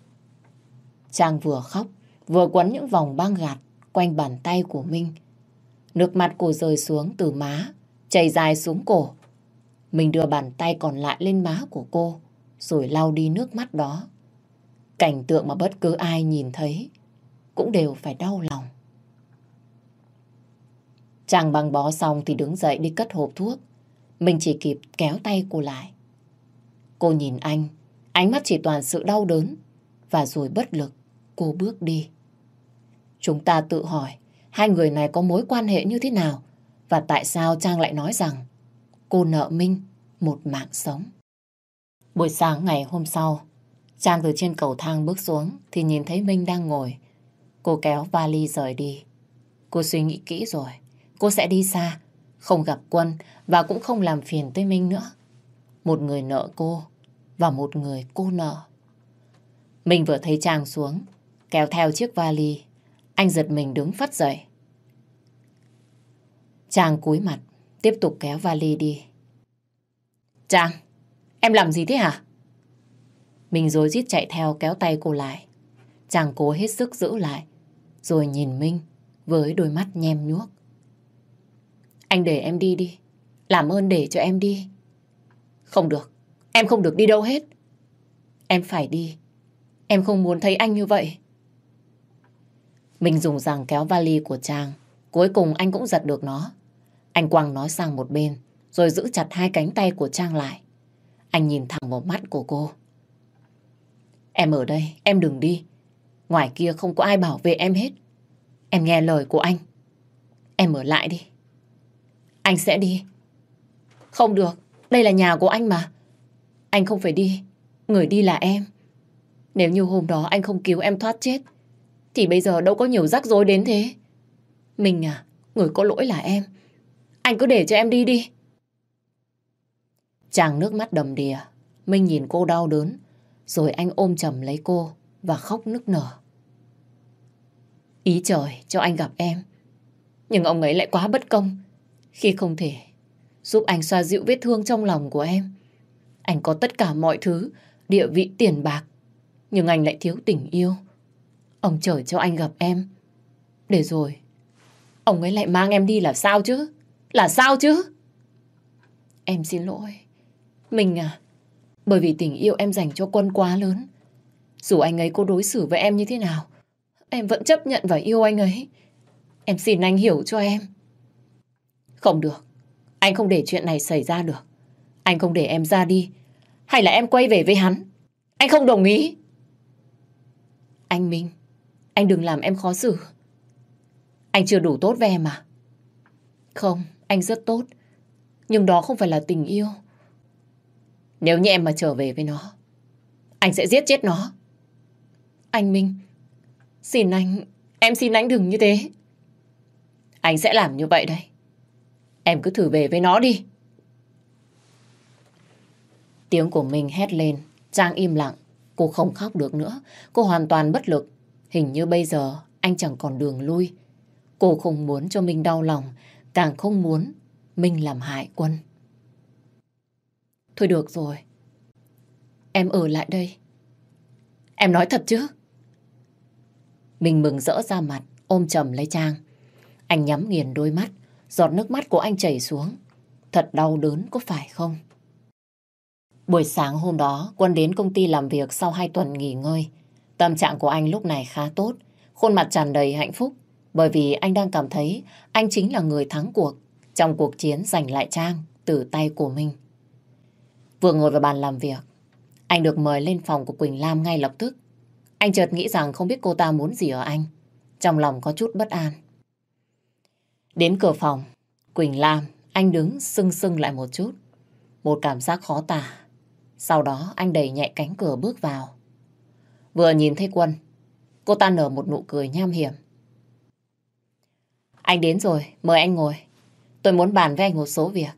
Trang vừa khóc, vừa quấn những vòng băng gạt quanh bàn tay của Minh. Nước mắt cô rơi xuống từ má, chảy dài xuống cổ. Mình đưa bàn tay còn lại lên má của cô, rồi lau đi nước mắt đó. Cảnh tượng mà bất cứ ai nhìn thấy cũng đều phải đau lòng. Chàng băng bó xong thì đứng dậy đi cất hộp thuốc. Mình chỉ kịp kéo tay cô lại. Cô nhìn anh, ánh mắt chỉ toàn sự đau đớn và rồi bất lực cô bước đi. Chúng ta tự hỏi hai người này có mối quan hệ như thế nào và tại sao Trang lại nói rằng cô nợ Minh một mạng sống. Buổi sáng ngày hôm sau, Trang từ trên cầu thang bước xuống thì nhìn thấy Minh đang ngồi. Cô kéo vali rời đi. Cô suy nghĩ kỹ rồi, cô sẽ đi xa, không gặp Quân và cũng không làm phiền tới Minh nữa. Một người nợ cô và một người cô nợ. minh vừa thấy Trang xuống kéo theo chiếc vali. Anh giật mình đứng phát dậy. Trang cúi mặt, tiếp tục kéo vali đi. Trang, em làm gì thế hả? Mình rối rít chạy theo kéo tay cô lại. Chàng cố hết sức giữ lại, rồi nhìn Minh với đôi mắt nhem nhuốc. Anh để em đi đi, làm ơn để cho em đi. Không được, em không được đi đâu hết. Em phải đi, em không muốn thấy anh như vậy. Mình dùng rằng kéo vali của Trang. Cuối cùng anh cũng giật được nó. Anh quăng nó sang một bên, rồi giữ chặt hai cánh tay của Trang lại. Anh nhìn thẳng vào mắt của cô. Em ở đây, em đừng đi. Ngoài kia không có ai bảo vệ em hết. Em nghe lời của anh. Em ở lại đi. Anh sẽ đi. Không được, đây là nhà của anh mà. Anh không phải đi, người đi là em. Nếu như hôm đó anh không cứu em thoát chết, thì bây giờ đâu có nhiều rắc rối đến thế. Mình à, người có lỗi là em. Anh cứ để cho em đi đi. Chàng nước mắt đầm đìa. Minh nhìn cô đau đớn. Rồi anh ôm chầm lấy cô và khóc nức nở. Ý trời cho anh gặp em. Nhưng ông ấy lại quá bất công khi không thể giúp anh xoa dịu vết thương trong lòng của em. Anh có tất cả mọi thứ, địa vị tiền bạc. Nhưng anh lại thiếu tình yêu. Ông trời cho anh gặp em. Để rồi, ông ấy lại mang em đi là sao chứ? Là sao chứ? Em xin lỗi. Mình à, bởi vì tình yêu em dành cho quân quá lớn. Dù anh ấy có đối xử với em như thế nào, em vẫn chấp nhận và yêu anh ấy. Em xin anh hiểu cho em. Không được. Anh không để chuyện này xảy ra được. Anh không để em ra đi. Hay là em quay về với hắn. Anh không đồng ý. Anh Minh, anh đừng làm em khó xử. Anh chưa đủ tốt với em à? Không, anh rất tốt. Nhưng đó không phải là tình yêu. Nếu như em mà trở về với nó, anh sẽ giết chết nó. Anh Minh, xin anh, em xin anh đừng như thế. Anh sẽ làm như vậy đây. Em cứ thử về với nó đi. Tiếng của mình hét lên, Trang im lặng. Cô không khóc được nữa. Cô hoàn toàn bất lực. Hình như bây giờ anh chẳng còn đường lui. Cô không muốn cho mình đau lòng, càng không muốn mình làm hại quân. Thôi được rồi. Em ở lại đây. Em nói thật chứ? Mình mừng rỡ ra mặt, ôm chầm lấy Trang. Anh nhắm nghiền đôi mắt, giọt nước mắt của anh chảy xuống. Thật đau đớn có phải không? Buổi sáng hôm đó, Quân đến công ty làm việc sau hai tuần nghỉ ngơi. Tâm trạng của anh lúc này khá tốt, khuôn mặt tràn đầy hạnh phúc bởi vì anh đang cảm thấy anh chính là người thắng cuộc trong cuộc chiến giành lại Trang từ tay của mình. Vừa ngồi vào bàn làm việc, anh được mời lên phòng của Quỳnh Lam ngay lập tức. Anh chợt nghĩ rằng không biết cô ta muốn gì ở anh. Trong lòng có chút bất an. Đến cửa phòng, Quỳnh Lam, anh đứng sưng sưng lại một chút. Một cảm giác khó tả. Sau đó anh đẩy nhẹ cánh cửa bước vào. Vừa nhìn thấy Quân, cô ta nở một nụ cười nham hiểm. Anh đến rồi, mời anh ngồi. Tôi muốn bàn với anh một số việc.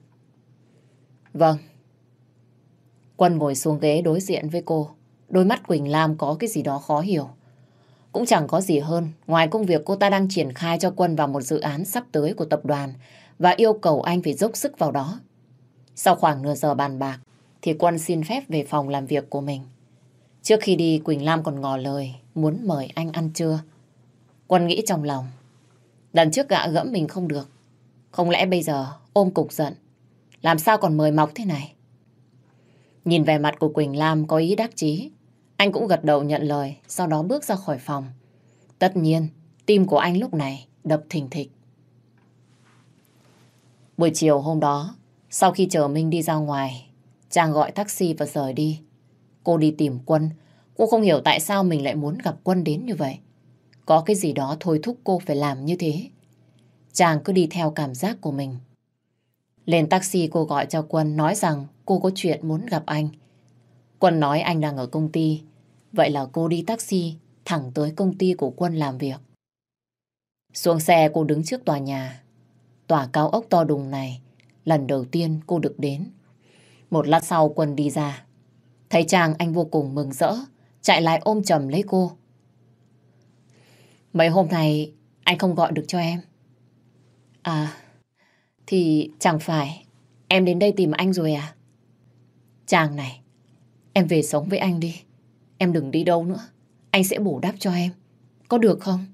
Vâng. Quân ngồi xuống ghế đối diện với cô. Đôi mắt Quỳnh Lam có cái gì đó khó hiểu. Cũng chẳng có gì hơn ngoài công việc cô ta đang triển khai cho Quân vào một dự án sắp tới của tập đoàn và yêu cầu anh phải dốc sức vào đó. Sau khoảng nửa giờ bàn bạc thì Quân xin phép về phòng làm việc của mình. Trước khi đi Quỳnh Lam còn ngỏ lời muốn mời anh ăn trưa. Quân nghĩ trong lòng Lần trước gạ gẫm mình không được. Không lẽ bây giờ ôm cục giận. Làm sao còn mời mọc thế này? Nhìn về mặt của Quỳnh Lam có ý đắc chí. Anh cũng gật đầu nhận lời, sau đó bước ra khỏi phòng. Tất nhiên, tim của anh lúc này đập thình thịch. Buổi chiều hôm đó, sau khi chờ Minh đi ra ngoài, Trang gọi taxi và rời đi. Cô đi tìm Quân. Cô không hiểu tại sao mình lại muốn gặp Quân đến như vậy. Có cái gì đó thôi thúc cô phải làm như thế. Chàng cứ đi theo cảm giác của mình. Lên taxi cô gọi cho Quân nói rằng cô có chuyện muốn gặp anh. Quân nói anh đang ở công ty. Vậy là cô đi taxi thẳng tới công ty của Quân làm việc. Xuống xe cô đứng trước tòa nhà. Tòa cao ốc to đùng này lần đầu tiên cô được đến. Một lát sau Quân đi ra. Thấy chàng anh vô cùng mừng rỡ, chạy lại ôm chầm lấy cô. Mấy hôm nay anh không gọi được cho em. À, thì chẳng phải em đến đây tìm anh rồi à? Chàng này, em về sống với anh đi. Em đừng đi đâu nữa. Anh sẽ bù đắp cho em. Có được không?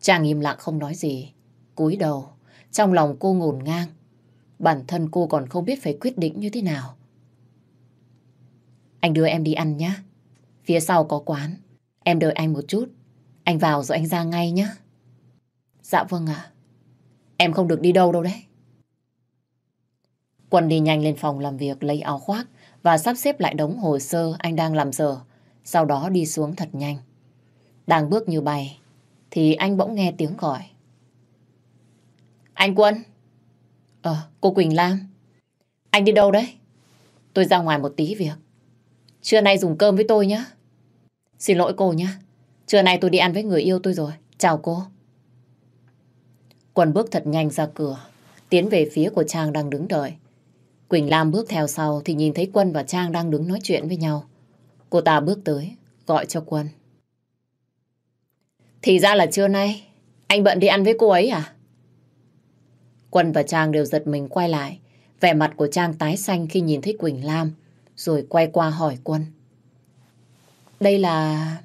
Chàng im lặng không nói gì. cúi đầu, trong lòng cô ngổn ngang. Bản thân cô còn không biết phải quyết định như thế nào. Anh đưa em đi ăn nhé. Phía sau có quán. Em đợi anh một chút. Anh vào rồi anh ra ngay nhé. Dạ vâng ạ. Em không được đi đâu đâu đấy. Quân đi nhanh lên phòng làm việc lấy áo khoác và sắp xếp lại đống hồ sơ anh đang làm giờ. Sau đó đi xuống thật nhanh. Đang bước như bay thì anh bỗng nghe tiếng gọi. Anh Quân. Ờ, cô Quỳnh Lam. Anh đi đâu đấy? Tôi ra ngoài một tí việc. Trưa nay dùng cơm với tôi nhé. Xin lỗi cô nhé. Trưa nay tôi đi ăn với người yêu tôi rồi. Chào cô. Quân bước thật nhanh ra cửa, tiến về phía của Trang đang đứng đợi. Quỳnh Lam bước theo sau thì nhìn thấy Quân và Trang đang đứng nói chuyện với nhau. Cô ta bước tới, gọi cho Quân. Thì ra là trưa nay, anh bận đi ăn với cô ấy à? Quân và Trang đều giật mình quay lại. Vẻ mặt của Trang tái xanh khi nhìn thấy Quỳnh Lam, rồi quay qua hỏi Quân. Đây là...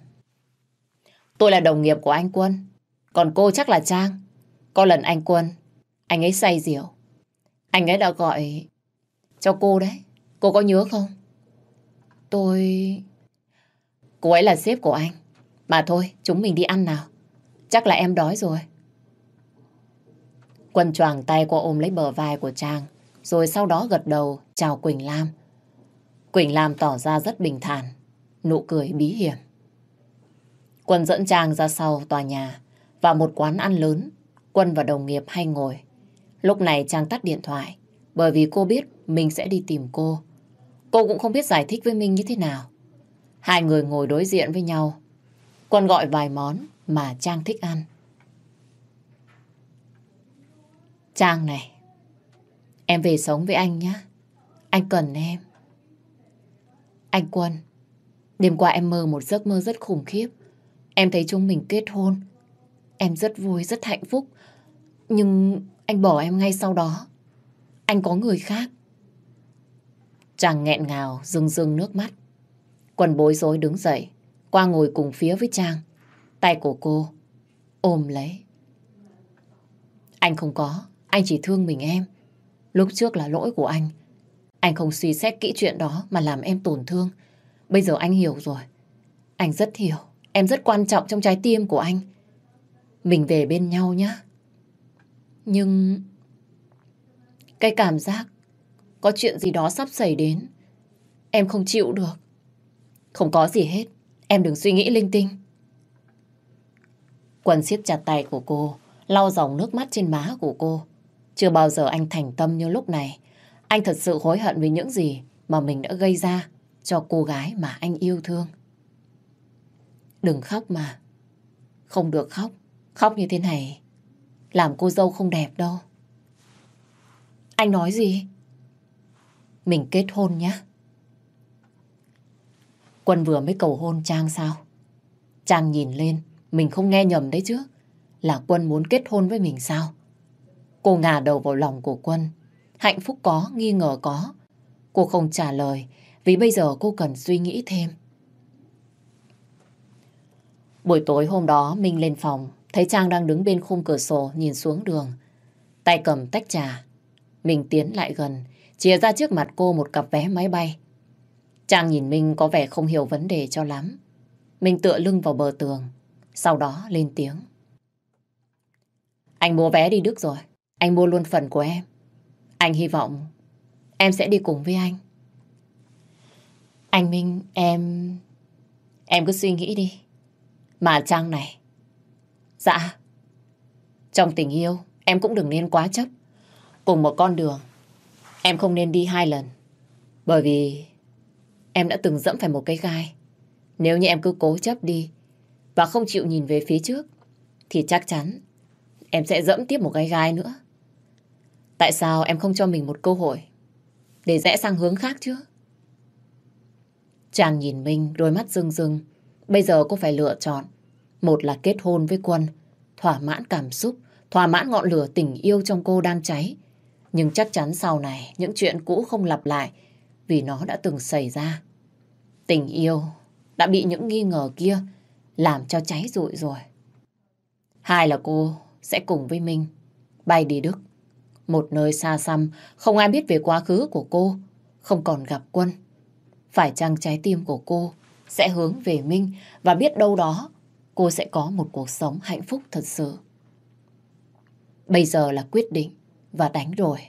Tôi là đồng nghiệp của anh Quân. Còn cô chắc là Trang. Có lần anh Quân, anh ấy say rượu. Anh ấy đã gọi cho cô đấy. Cô có nhớ không? Tôi... Cô ấy là sếp của anh. Mà thôi, chúng mình đi ăn nào. Chắc là em đói rồi. Quân choàng tay qua ôm lấy bờ vai của Trang, rồi sau đó gật đầu chào Quỳnh Lam. Quỳnh Lam tỏ ra rất bình thản, nụ cười bí hiểm. Quân dẫn Trang ra sau tòa nhà. và một quán ăn lớn, Quân và đồng nghiệp hay ngồi. Lúc này Trang tắt điện thoại, bởi vì cô biết mình sẽ đi tìm cô. Cô cũng không biết giải thích với Minh như thế nào. Hai người ngồi đối diện với nhau. Quân gọi vài món mà Trang thích ăn. Trang này, em về sống với anh nhé. Anh cần em. Anh Quân, đêm qua em mơ một giấc mơ rất khủng khiếp. Em thấy chúng mình kết hôn. Em rất vui, rất hạnh phúc. Nhưng anh bỏ em ngay sau đó. Anh có người khác. Chàng nghẹn ngào, rưng rưng nước mắt. quần bối rối đứng dậy, qua ngồi cùng phía với Trang. Tay của cô ôm lấy. Anh không có, anh chỉ thương mình em. Lúc trước là lỗi của anh. Anh không suy xét kỹ chuyện đó mà làm em tổn thương. Bây giờ anh hiểu rồi. Anh rất hiểu. Em rất quan trọng trong trái tim của anh. Mình về bên nhau nhé. Nhưng... Cái cảm giác có chuyện gì đó sắp xảy đến. Em không chịu được. Không có gì hết. Em đừng suy nghĩ linh tinh. Quần siết chặt tay của cô, lau dòng nước mắt trên má của cô. Chưa bao giờ anh thành tâm như lúc này. Anh thật sự hối hận với những gì mà mình đã gây ra cho cô gái mà anh yêu thương. Đừng khóc mà. Không được khóc. Khóc như thế này làm cô dâu không đẹp đâu. Anh nói gì? Mình kết hôn nhé. Quân vừa mới cầu hôn Trang sao? Trang nhìn lên, mình không nghe nhầm đấy chứ. Là Quân muốn kết hôn với mình sao? Cô ngả đầu vào lòng của Quân. Hạnh phúc có, nghi ngờ có. Cô không trả lời vì bây giờ cô cần suy nghĩ thêm. Buổi tối hôm đó Minh lên phòng thấy Trang đang đứng bên khung cửa sổ nhìn xuống đường. Tay cầm tách trà. Mình tiến lại gần, chia ra trước mặt cô một cặp vé máy bay. Trang nhìn Minh có vẻ không hiểu vấn đề cho lắm. Mình tựa lưng vào bờ tường, sau đó lên tiếng. Anh mua vé đi Đức rồi, anh mua luôn phần của em. Anh hy vọng em sẽ đi cùng với anh. Anh Minh, em... Em cứ suy nghĩ đi. Mà Trang này, Dạ. Trong tình yêu, em cũng đừng nên quá chấp. Cùng một con đường, em không nên đi hai lần. Bởi vì em đã từng dẫm phải một cái gai. Nếu như em cứ cố chấp đi và không chịu nhìn về phía trước, thì chắc chắn em sẽ dẫm tiếp một cái gai nữa. Tại sao em không cho mình một cơ hội để rẽ sang hướng khác chứ? Chàng nhìn Minh, đôi mắt rưng rưng. Bây giờ cô phải lựa chọn một là kết hôn với Quân, thỏa mãn cảm xúc, thỏa mãn ngọn lửa tình yêu trong cô đang cháy. Nhưng chắc chắn sau này những chuyện cũ không lặp lại vì nó đã từng xảy ra. Tình yêu đã bị những nghi ngờ kia làm cho cháy rụi rồi. Hai là cô sẽ cùng với Minh bay đi Đức. Một nơi xa xăm, không ai biết về quá khứ của cô, không còn gặp quân. Phải chăng trái tim của cô sẽ hướng về Minh và biết đâu đó cô sẽ có một cuộc sống hạnh phúc thật sự. Bây giờ là quyết định và đánh rồi.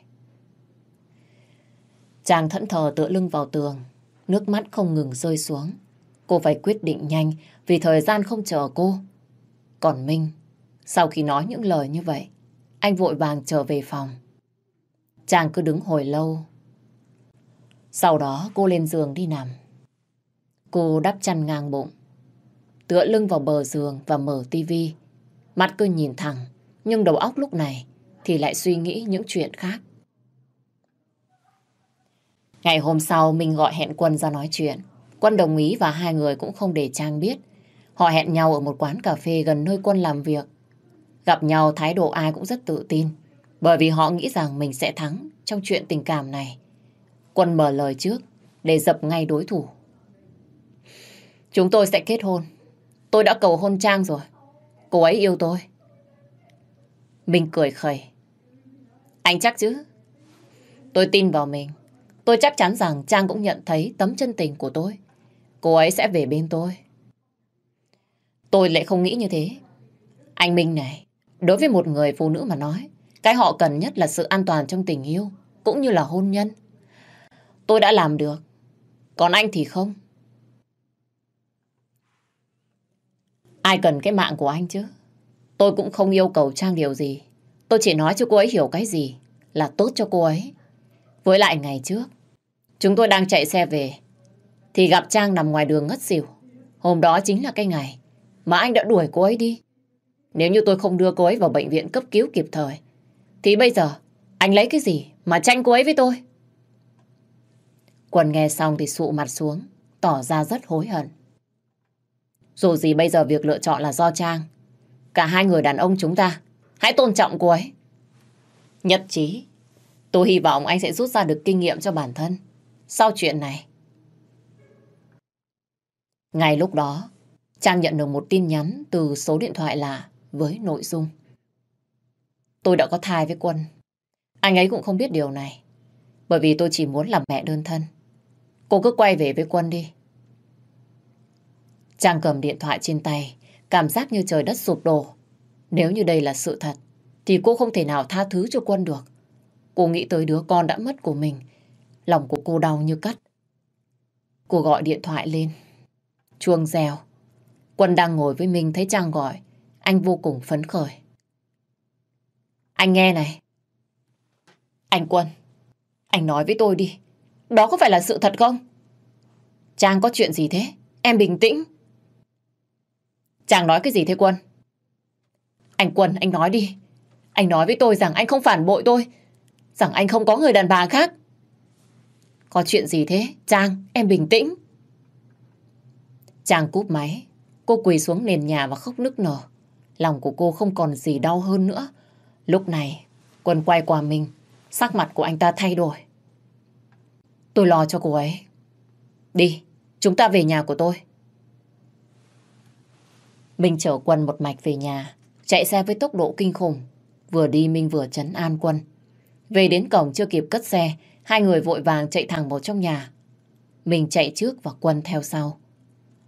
Chàng thẫn thờ tựa lưng vào tường, nước mắt không ngừng rơi xuống. Cô phải quyết định nhanh vì thời gian không chờ cô. Còn Minh, sau khi nói những lời như vậy, anh vội vàng trở về phòng. Chàng cứ đứng hồi lâu. Sau đó cô lên giường đi nằm. Cô đắp chăn ngang bụng, tựa lưng vào bờ giường và mở tivi. Mắt cứ nhìn thẳng, nhưng đầu óc lúc này thì lại suy nghĩ những chuyện khác. Ngày hôm sau, mình gọi hẹn Quân ra nói chuyện. Quân đồng ý và hai người cũng không để Trang biết. Họ hẹn nhau ở một quán cà phê gần nơi Quân làm việc. Gặp nhau thái độ ai cũng rất tự tin, bởi vì họ nghĩ rằng mình sẽ thắng trong chuyện tình cảm này. Quân mở lời trước để dập ngay đối thủ. Chúng tôi sẽ kết hôn Tôi đã cầu hôn Trang rồi. Cô ấy yêu tôi. Mình cười khẩy. Anh chắc chứ? Tôi tin vào mình. Tôi chắc chắn rằng Trang cũng nhận thấy tấm chân tình của tôi. Cô ấy sẽ về bên tôi. Tôi lại không nghĩ như thế. Anh Minh này, đối với một người phụ nữ mà nói, cái họ cần nhất là sự an toàn trong tình yêu, cũng như là hôn nhân. Tôi đã làm được, còn anh thì không. Ai cần cái mạng của anh chứ? Tôi cũng không yêu cầu Trang điều gì. Tôi chỉ nói cho cô ấy hiểu cái gì là tốt cho cô ấy. Với lại ngày trước, chúng tôi đang chạy xe về, thì gặp Trang nằm ngoài đường ngất xỉu. Hôm đó chính là cái ngày mà anh đã đuổi cô ấy đi. Nếu như tôi không đưa cô ấy vào bệnh viện cấp cứu kịp thời, thì bây giờ anh lấy cái gì mà tranh cô ấy với tôi? Quân nghe xong thì sụ mặt xuống, tỏ ra rất hối hận. Dù gì bây giờ việc lựa chọn là do Trang. Cả hai người đàn ông chúng ta, hãy tôn trọng cô ấy. Nhất trí, tôi hy vọng anh sẽ rút ra được kinh nghiệm cho bản thân. Sau chuyện này, ngay lúc đó, Trang nhận được một tin nhắn từ số điện thoại lạ với nội dung. Tôi đã có thai với Quân. Anh ấy cũng không biết điều này. Bởi vì tôi chỉ muốn làm mẹ đơn thân. Cô cứ quay về với Quân đi. Trang cầm điện thoại trên tay, cảm giác như trời đất sụp đổ. Nếu như đây là sự thật, thì cô không thể nào tha thứ cho Quân được. Cô nghĩ tới đứa con đã mất của mình. Lòng của cô đau như cắt. Cô gọi điện thoại lên. Chuông reo. Quân đang ngồi với mình thấy Trang gọi. Anh vô cùng phấn khởi. Anh nghe này. Anh Quân, anh nói với tôi đi. Đó có phải là sự thật không? Trang có chuyện gì thế? Em bình tĩnh. Chàng nói cái gì thế Quân? Anh Quân, anh nói đi. Anh nói với tôi rằng anh không phản bội tôi. Rằng anh không có người đàn bà khác. Có chuyện gì thế? Trang, em bình tĩnh. Trang cúp máy. Cô quỳ xuống nền nhà và khóc nức nở. Lòng của cô không còn gì đau hơn nữa. Lúc này, Quân quay qua mình. Sắc mặt của anh ta thay đổi. Tôi lo cho cô ấy. Đi, chúng ta về nhà của tôi. Minh chở Quân một mạch về nhà, chạy xe với tốc độ kinh khủng. Vừa đi Minh vừa chấn an Quân. Về đến cổng chưa kịp cất xe, hai người vội vàng chạy thẳng vào trong nhà. Mình chạy trước và Quân theo sau.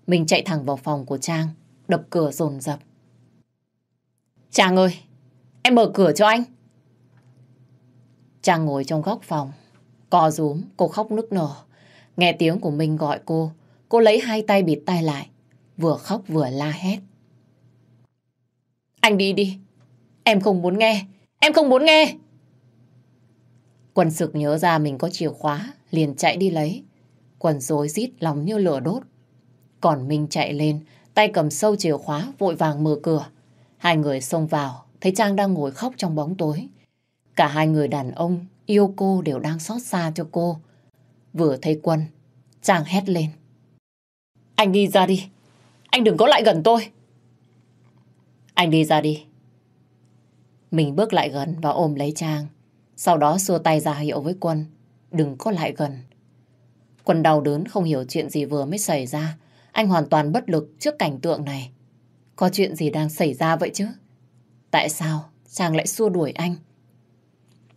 Mình chạy thẳng vào phòng của Trang, đập cửa rồn rập. Trang ơi, em mở cửa cho anh. Trang ngồi trong góc phòng, co rúm, cô khóc nức nở. Nghe tiếng của mình gọi cô, cô lấy hai tay bịt tai lại, vừa khóc vừa la hét. Anh đi đi, em không muốn nghe, em không muốn nghe. Quân sực nhớ ra mình có chìa khóa, liền chạy đi lấy. Quần rối rít lòng như lửa đốt. Còn mình chạy lên, tay cầm sâu chìa khóa, vội vàng mở cửa. Hai người xông vào, thấy Trang đang ngồi khóc trong bóng tối. Cả hai người đàn ông yêu cô đều đang xót xa cho cô. Vừa thấy Quân, Trang hét lên. Anh đi ra đi, anh đừng có lại gần tôi. Anh đi ra đi. Mình bước lại gần và ôm lấy Trang. Sau đó xua tay ra hiệu với Quân. Đừng có lại gần. Quân đau đớn không hiểu chuyện gì vừa mới xảy ra. Anh hoàn toàn bất lực trước cảnh tượng này. Có chuyện gì đang xảy ra vậy chứ? Tại sao Trang lại xua đuổi anh?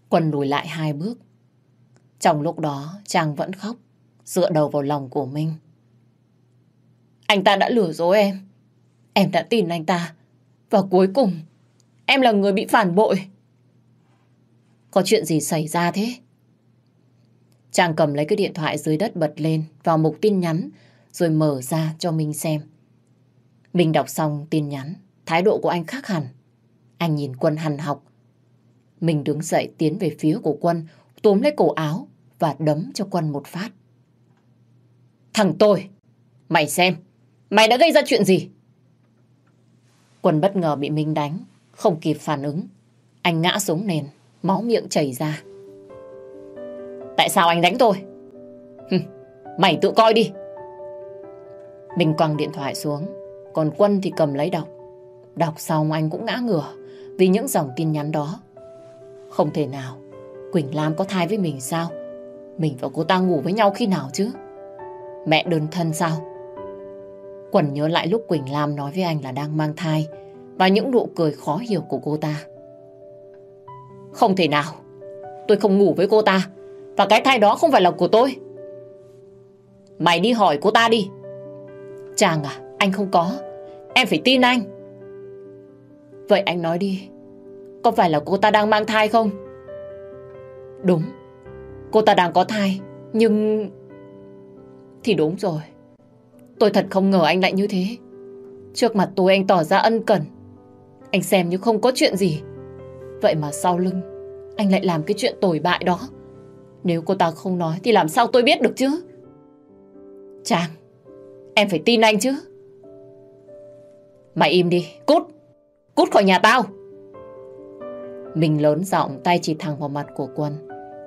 Quân lùi lại hai bước. Trong lúc đó Trang vẫn khóc, dựa đầu vào lòng của Minh. Anh ta đã lừa dối em. Em đã tin anh ta. Và cuối cùng, em là người bị phản bội. Có chuyện gì xảy ra thế? Trang cầm lấy cái điện thoại dưới đất bật lên vào mục tin nhắn rồi mở ra cho Minh xem. Minh đọc xong tin nhắn, thái độ của anh khác hẳn. Anh nhìn Quân hằn học. Mình đứng dậy tiến về phía của Quân, túm lấy cổ áo và đấm cho Quân một phát. Thằng tôi, mày xem, mày đã gây ra chuyện gì? Quân bất ngờ bị Minh đánh, không kịp phản ứng. Anh ngã xuống nền, máu miệng chảy ra. Tại sao anh đánh tôi? mày tự coi đi. Minh quăng điện thoại xuống, còn Quân thì cầm lấy đọc. Đọc xong anh cũng ngã ngửa vì những dòng tin nhắn đó. Không thể nào, Quỳnh Lam có thai với mình sao? Mình và cô ta ngủ với nhau khi nào chứ? Mẹ đơn thân sao? Quẩn nhớ lại lúc Quỳnh Lam nói với anh là đang mang thai và những nụ cười khó hiểu của cô ta. Không thể nào, tôi không ngủ với cô ta và cái thai đó không phải là của tôi. Mày đi hỏi cô ta đi. Chàng à, anh không có. Em phải tin anh. Vậy anh nói đi. Có phải là cô ta đang mang thai không? Đúng. Cô ta đang có thai. Nhưng... Thì đúng rồi. Tôi thật không ngờ anh lại như thế. Trước mặt tôi anh tỏ ra ân cần. Anh xem như không có chuyện gì. Vậy mà sau lưng, anh lại làm cái chuyện tồi bại đó. Nếu cô ta không nói thì làm sao tôi biết được chứ? Trang, em phải tin anh chứ. Mày im đi, cút. Cút khỏi nhà tao. Mình lớn giọng tay chỉ thẳng vào mặt của Quân.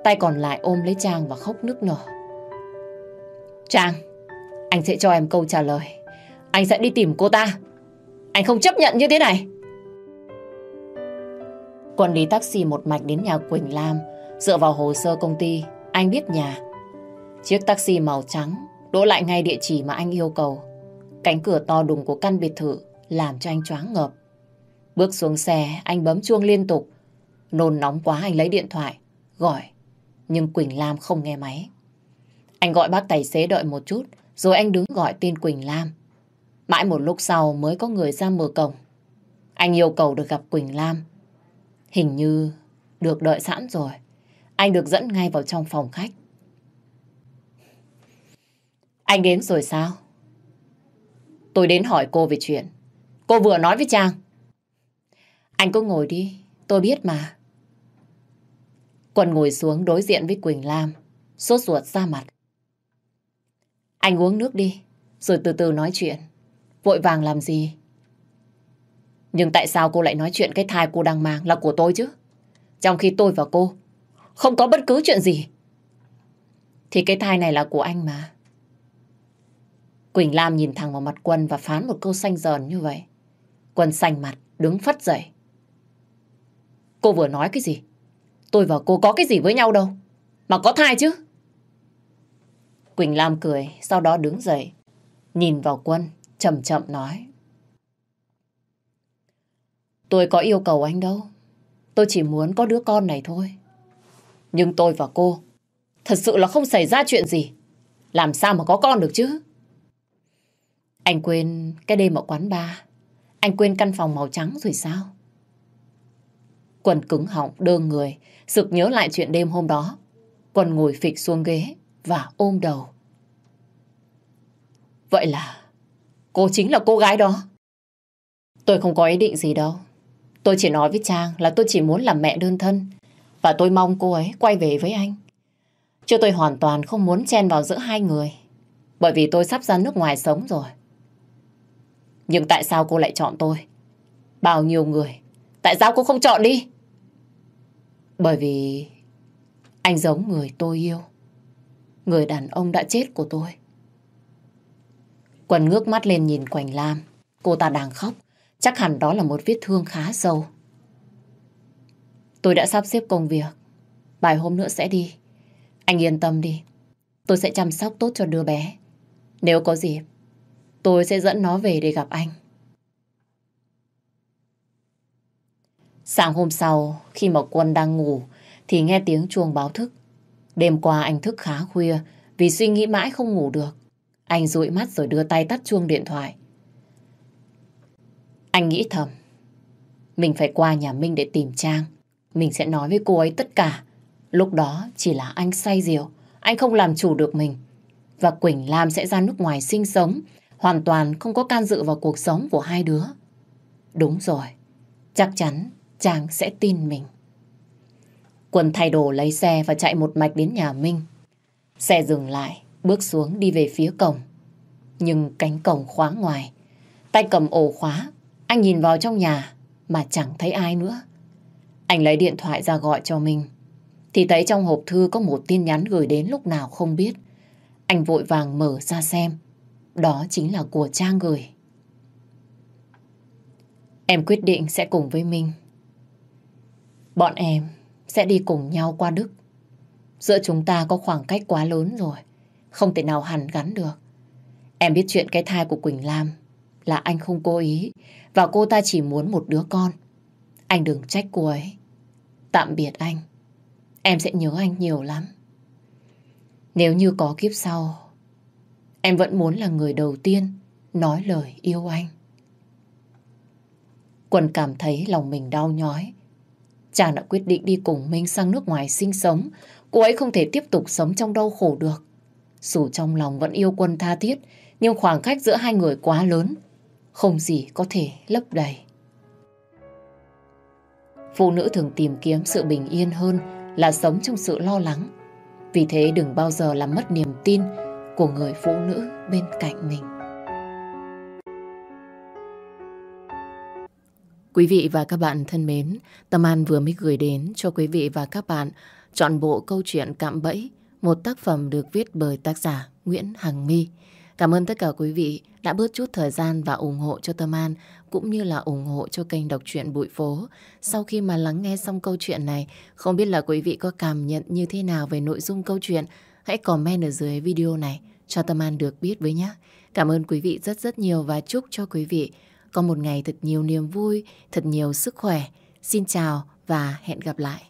Tay còn lại ôm lấy Trang và khóc nức nở. Trang, anh sẽ cho em câu trả lời. Anh sẽ đi tìm cô ta. Anh không chấp nhận như thế này. Quản lý taxi một mạch đến nhà Quỳnh Lam. Dựa vào hồ sơ công ty, anh biết nhà. Chiếc taxi màu trắng đỗ lại ngay địa chỉ mà anh yêu cầu. Cánh cửa to đùng của căn biệt thự làm cho anh choáng ngợp. Bước xuống xe, anh bấm chuông liên tục. Nôn nóng quá anh lấy điện thoại, gọi. Nhưng Quỳnh Lam không nghe máy. Anh gọi bác tài xế đợi một chút, rồi anh đứng gọi tên Quỳnh Lam. Mãi một lúc sau mới có người ra mở cổng. Anh yêu cầu được gặp Quỳnh Lam. Hình như được đợi sẵn rồi. Anh được dẫn ngay vào trong phòng khách. Anh đến rồi sao? Tôi đến hỏi cô về chuyện. Cô vừa nói với Trang. Anh cứ ngồi đi, tôi biết mà. Quân ngồi xuống đối diện với Quỳnh Lam, sốt ruột ra mặt. Anh uống nước đi, rồi từ từ nói chuyện. Vội vàng làm gì? Nhưng tại sao cô lại nói chuyện cái thai cô đang mang là của tôi chứ? Trong khi tôi và cô không có bất cứ chuyện gì. Thì cái thai này là của anh mà. Quỳnh Lam nhìn thẳng vào mặt Quân và phán một câu xanh dờn như vậy. Quân xanh mặt, đứng phất dậy. Cô vừa nói cái gì? Tôi và cô có cái gì với nhau đâu. Mà có thai chứ. Quỳnh Lam cười, sau đó đứng dậy. Nhìn vào Quân, chậm chậm nói. Tôi có yêu cầu anh đâu. Tôi chỉ muốn có đứa con này thôi. Nhưng tôi và cô thật sự là không xảy ra chuyện gì. Làm sao mà có con được chứ? Anh quên cái đêm ở quán bar. Anh quên căn phòng màu trắng rồi sao? Quần cứng họng, đơ người, sực nhớ lại chuyện đêm hôm đó. Quần ngồi phịch xuống ghế và ôm đầu. Vậy là cô chính là cô gái đó. Tôi không có ý định gì đâu. Tôi chỉ nói với Trang là tôi chỉ muốn làm mẹ đơn thân và tôi mong cô ấy quay về với anh. Chứ tôi hoàn toàn không muốn chen vào giữa hai người, bởi vì tôi sắp ra nước ngoài sống rồi. Nhưng tại sao cô lại chọn tôi? Bao nhiêu người? Tại sao cô không chọn đi? Bởi vì anh giống người tôi yêu. Người đàn ông đã chết của tôi. Quần ngước mắt lên nhìn Quỳnh Lam. Cô ta đang khóc. Chắc hẳn đó là một vết thương khá sâu. Tôi đã sắp xếp công việc. Vài hôm nữa sẽ đi. Anh yên tâm đi. Tôi sẽ chăm sóc tốt cho đứa bé. Nếu có dịp, tôi sẽ dẫn nó về để gặp anh. Sáng hôm sau, khi mà Quân đang ngủ, thì nghe tiếng chuông báo thức. Đêm qua anh thức khá khuya vì suy nghĩ mãi không ngủ được. Anh dụi mắt rồi đưa tay tắt chuông điện thoại. Anh nghĩ thầm, mình phải qua nhà Minh để tìm Trang. Mình sẽ nói với cô ấy tất cả. Lúc đó chỉ là anh say rượu, anh không làm chủ được mình. Và Quỳnh Lam sẽ ra nước ngoài sinh sống, hoàn toàn không có can dự vào cuộc sống của hai đứa. Đúng rồi, chắc chắn Trang sẽ tin mình. Quân thay đồ lấy xe và chạy một mạch đến nhà Minh. Xe dừng lại, bước xuống đi về phía cổng. Nhưng cánh cổng khóa ngoài. Tay cầm ổ khóa, anh nhìn vào trong nhà mà chẳng thấy ai nữa. Anh lấy điện thoại ra gọi cho Minh. Thì thấy trong hộp thư có một tin nhắn gửi đến lúc nào không biết. Anh vội vàng mở ra xem. Đó chính là của Trang gửi. Em quyết định sẽ cùng với Minh. Bọn em sẽ đi cùng nhau qua Đức. Giữa chúng ta có khoảng cách quá lớn rồi. Không thể nào hàn gắn được. Em biết chuyện cái thai của Quỳnh Lam là anh không cố ý và cô ta chỉ muốn một đứa con. Anh đừng trách cô ấy. Tạm biệt anh. Em sẽ nhớ anh nhiều lắm. Nếu như có kiếp sau, em vẫn muốn là người đầu tiên nói lời yêu anh. Quân cảm thấy lòng mình đau nhói. Chàng đã quyết định đi cùng Minh sang nước ngoài sinh sống. Cô ấy không thể tiếp tục sống trong đau khổ được. Dù trong lòng vẫn yêu quân tha thiết, nhưng khoảng cách giữa hai người quá lớn. Không gì có thể lấp đầy. Phụ nữ thường tìm kiếm sự bình yên hơn là sống trong sự lo lắng. Vì thế đừng bao giờ làm mất niềm tin của người phụ nữ bên cạnh mình. Quý vị và các bạn thân mến, Tâm An vừa mới gửi đến cho quý vị và các bạn chọn bộ câu chuyện Cạm Bẫy, một tác phẩm được viết bởi tác giả Nguyễn Hằng My. Cảm ơn tất cả quý vị đã bớt chút thời gian và ủng hộ cho Tâm An cũng như là ủng hộ cho kênh đọc truyện Bụi Phố. Sau khi mà lắng nghe xong câu chuyện này, không biết là quý vị có cảm nhận như thế nào về nội dung câu chuyện, hãy comment ở dưới video này cho Tâm An được biết với nhé. Cảm ơn quý vị rất rất nhiều và chúc cho quý vị có một ngày thật nhiều niềm vui, thật nhiều sức khỏe. Xin chào và hẹn gặp lại.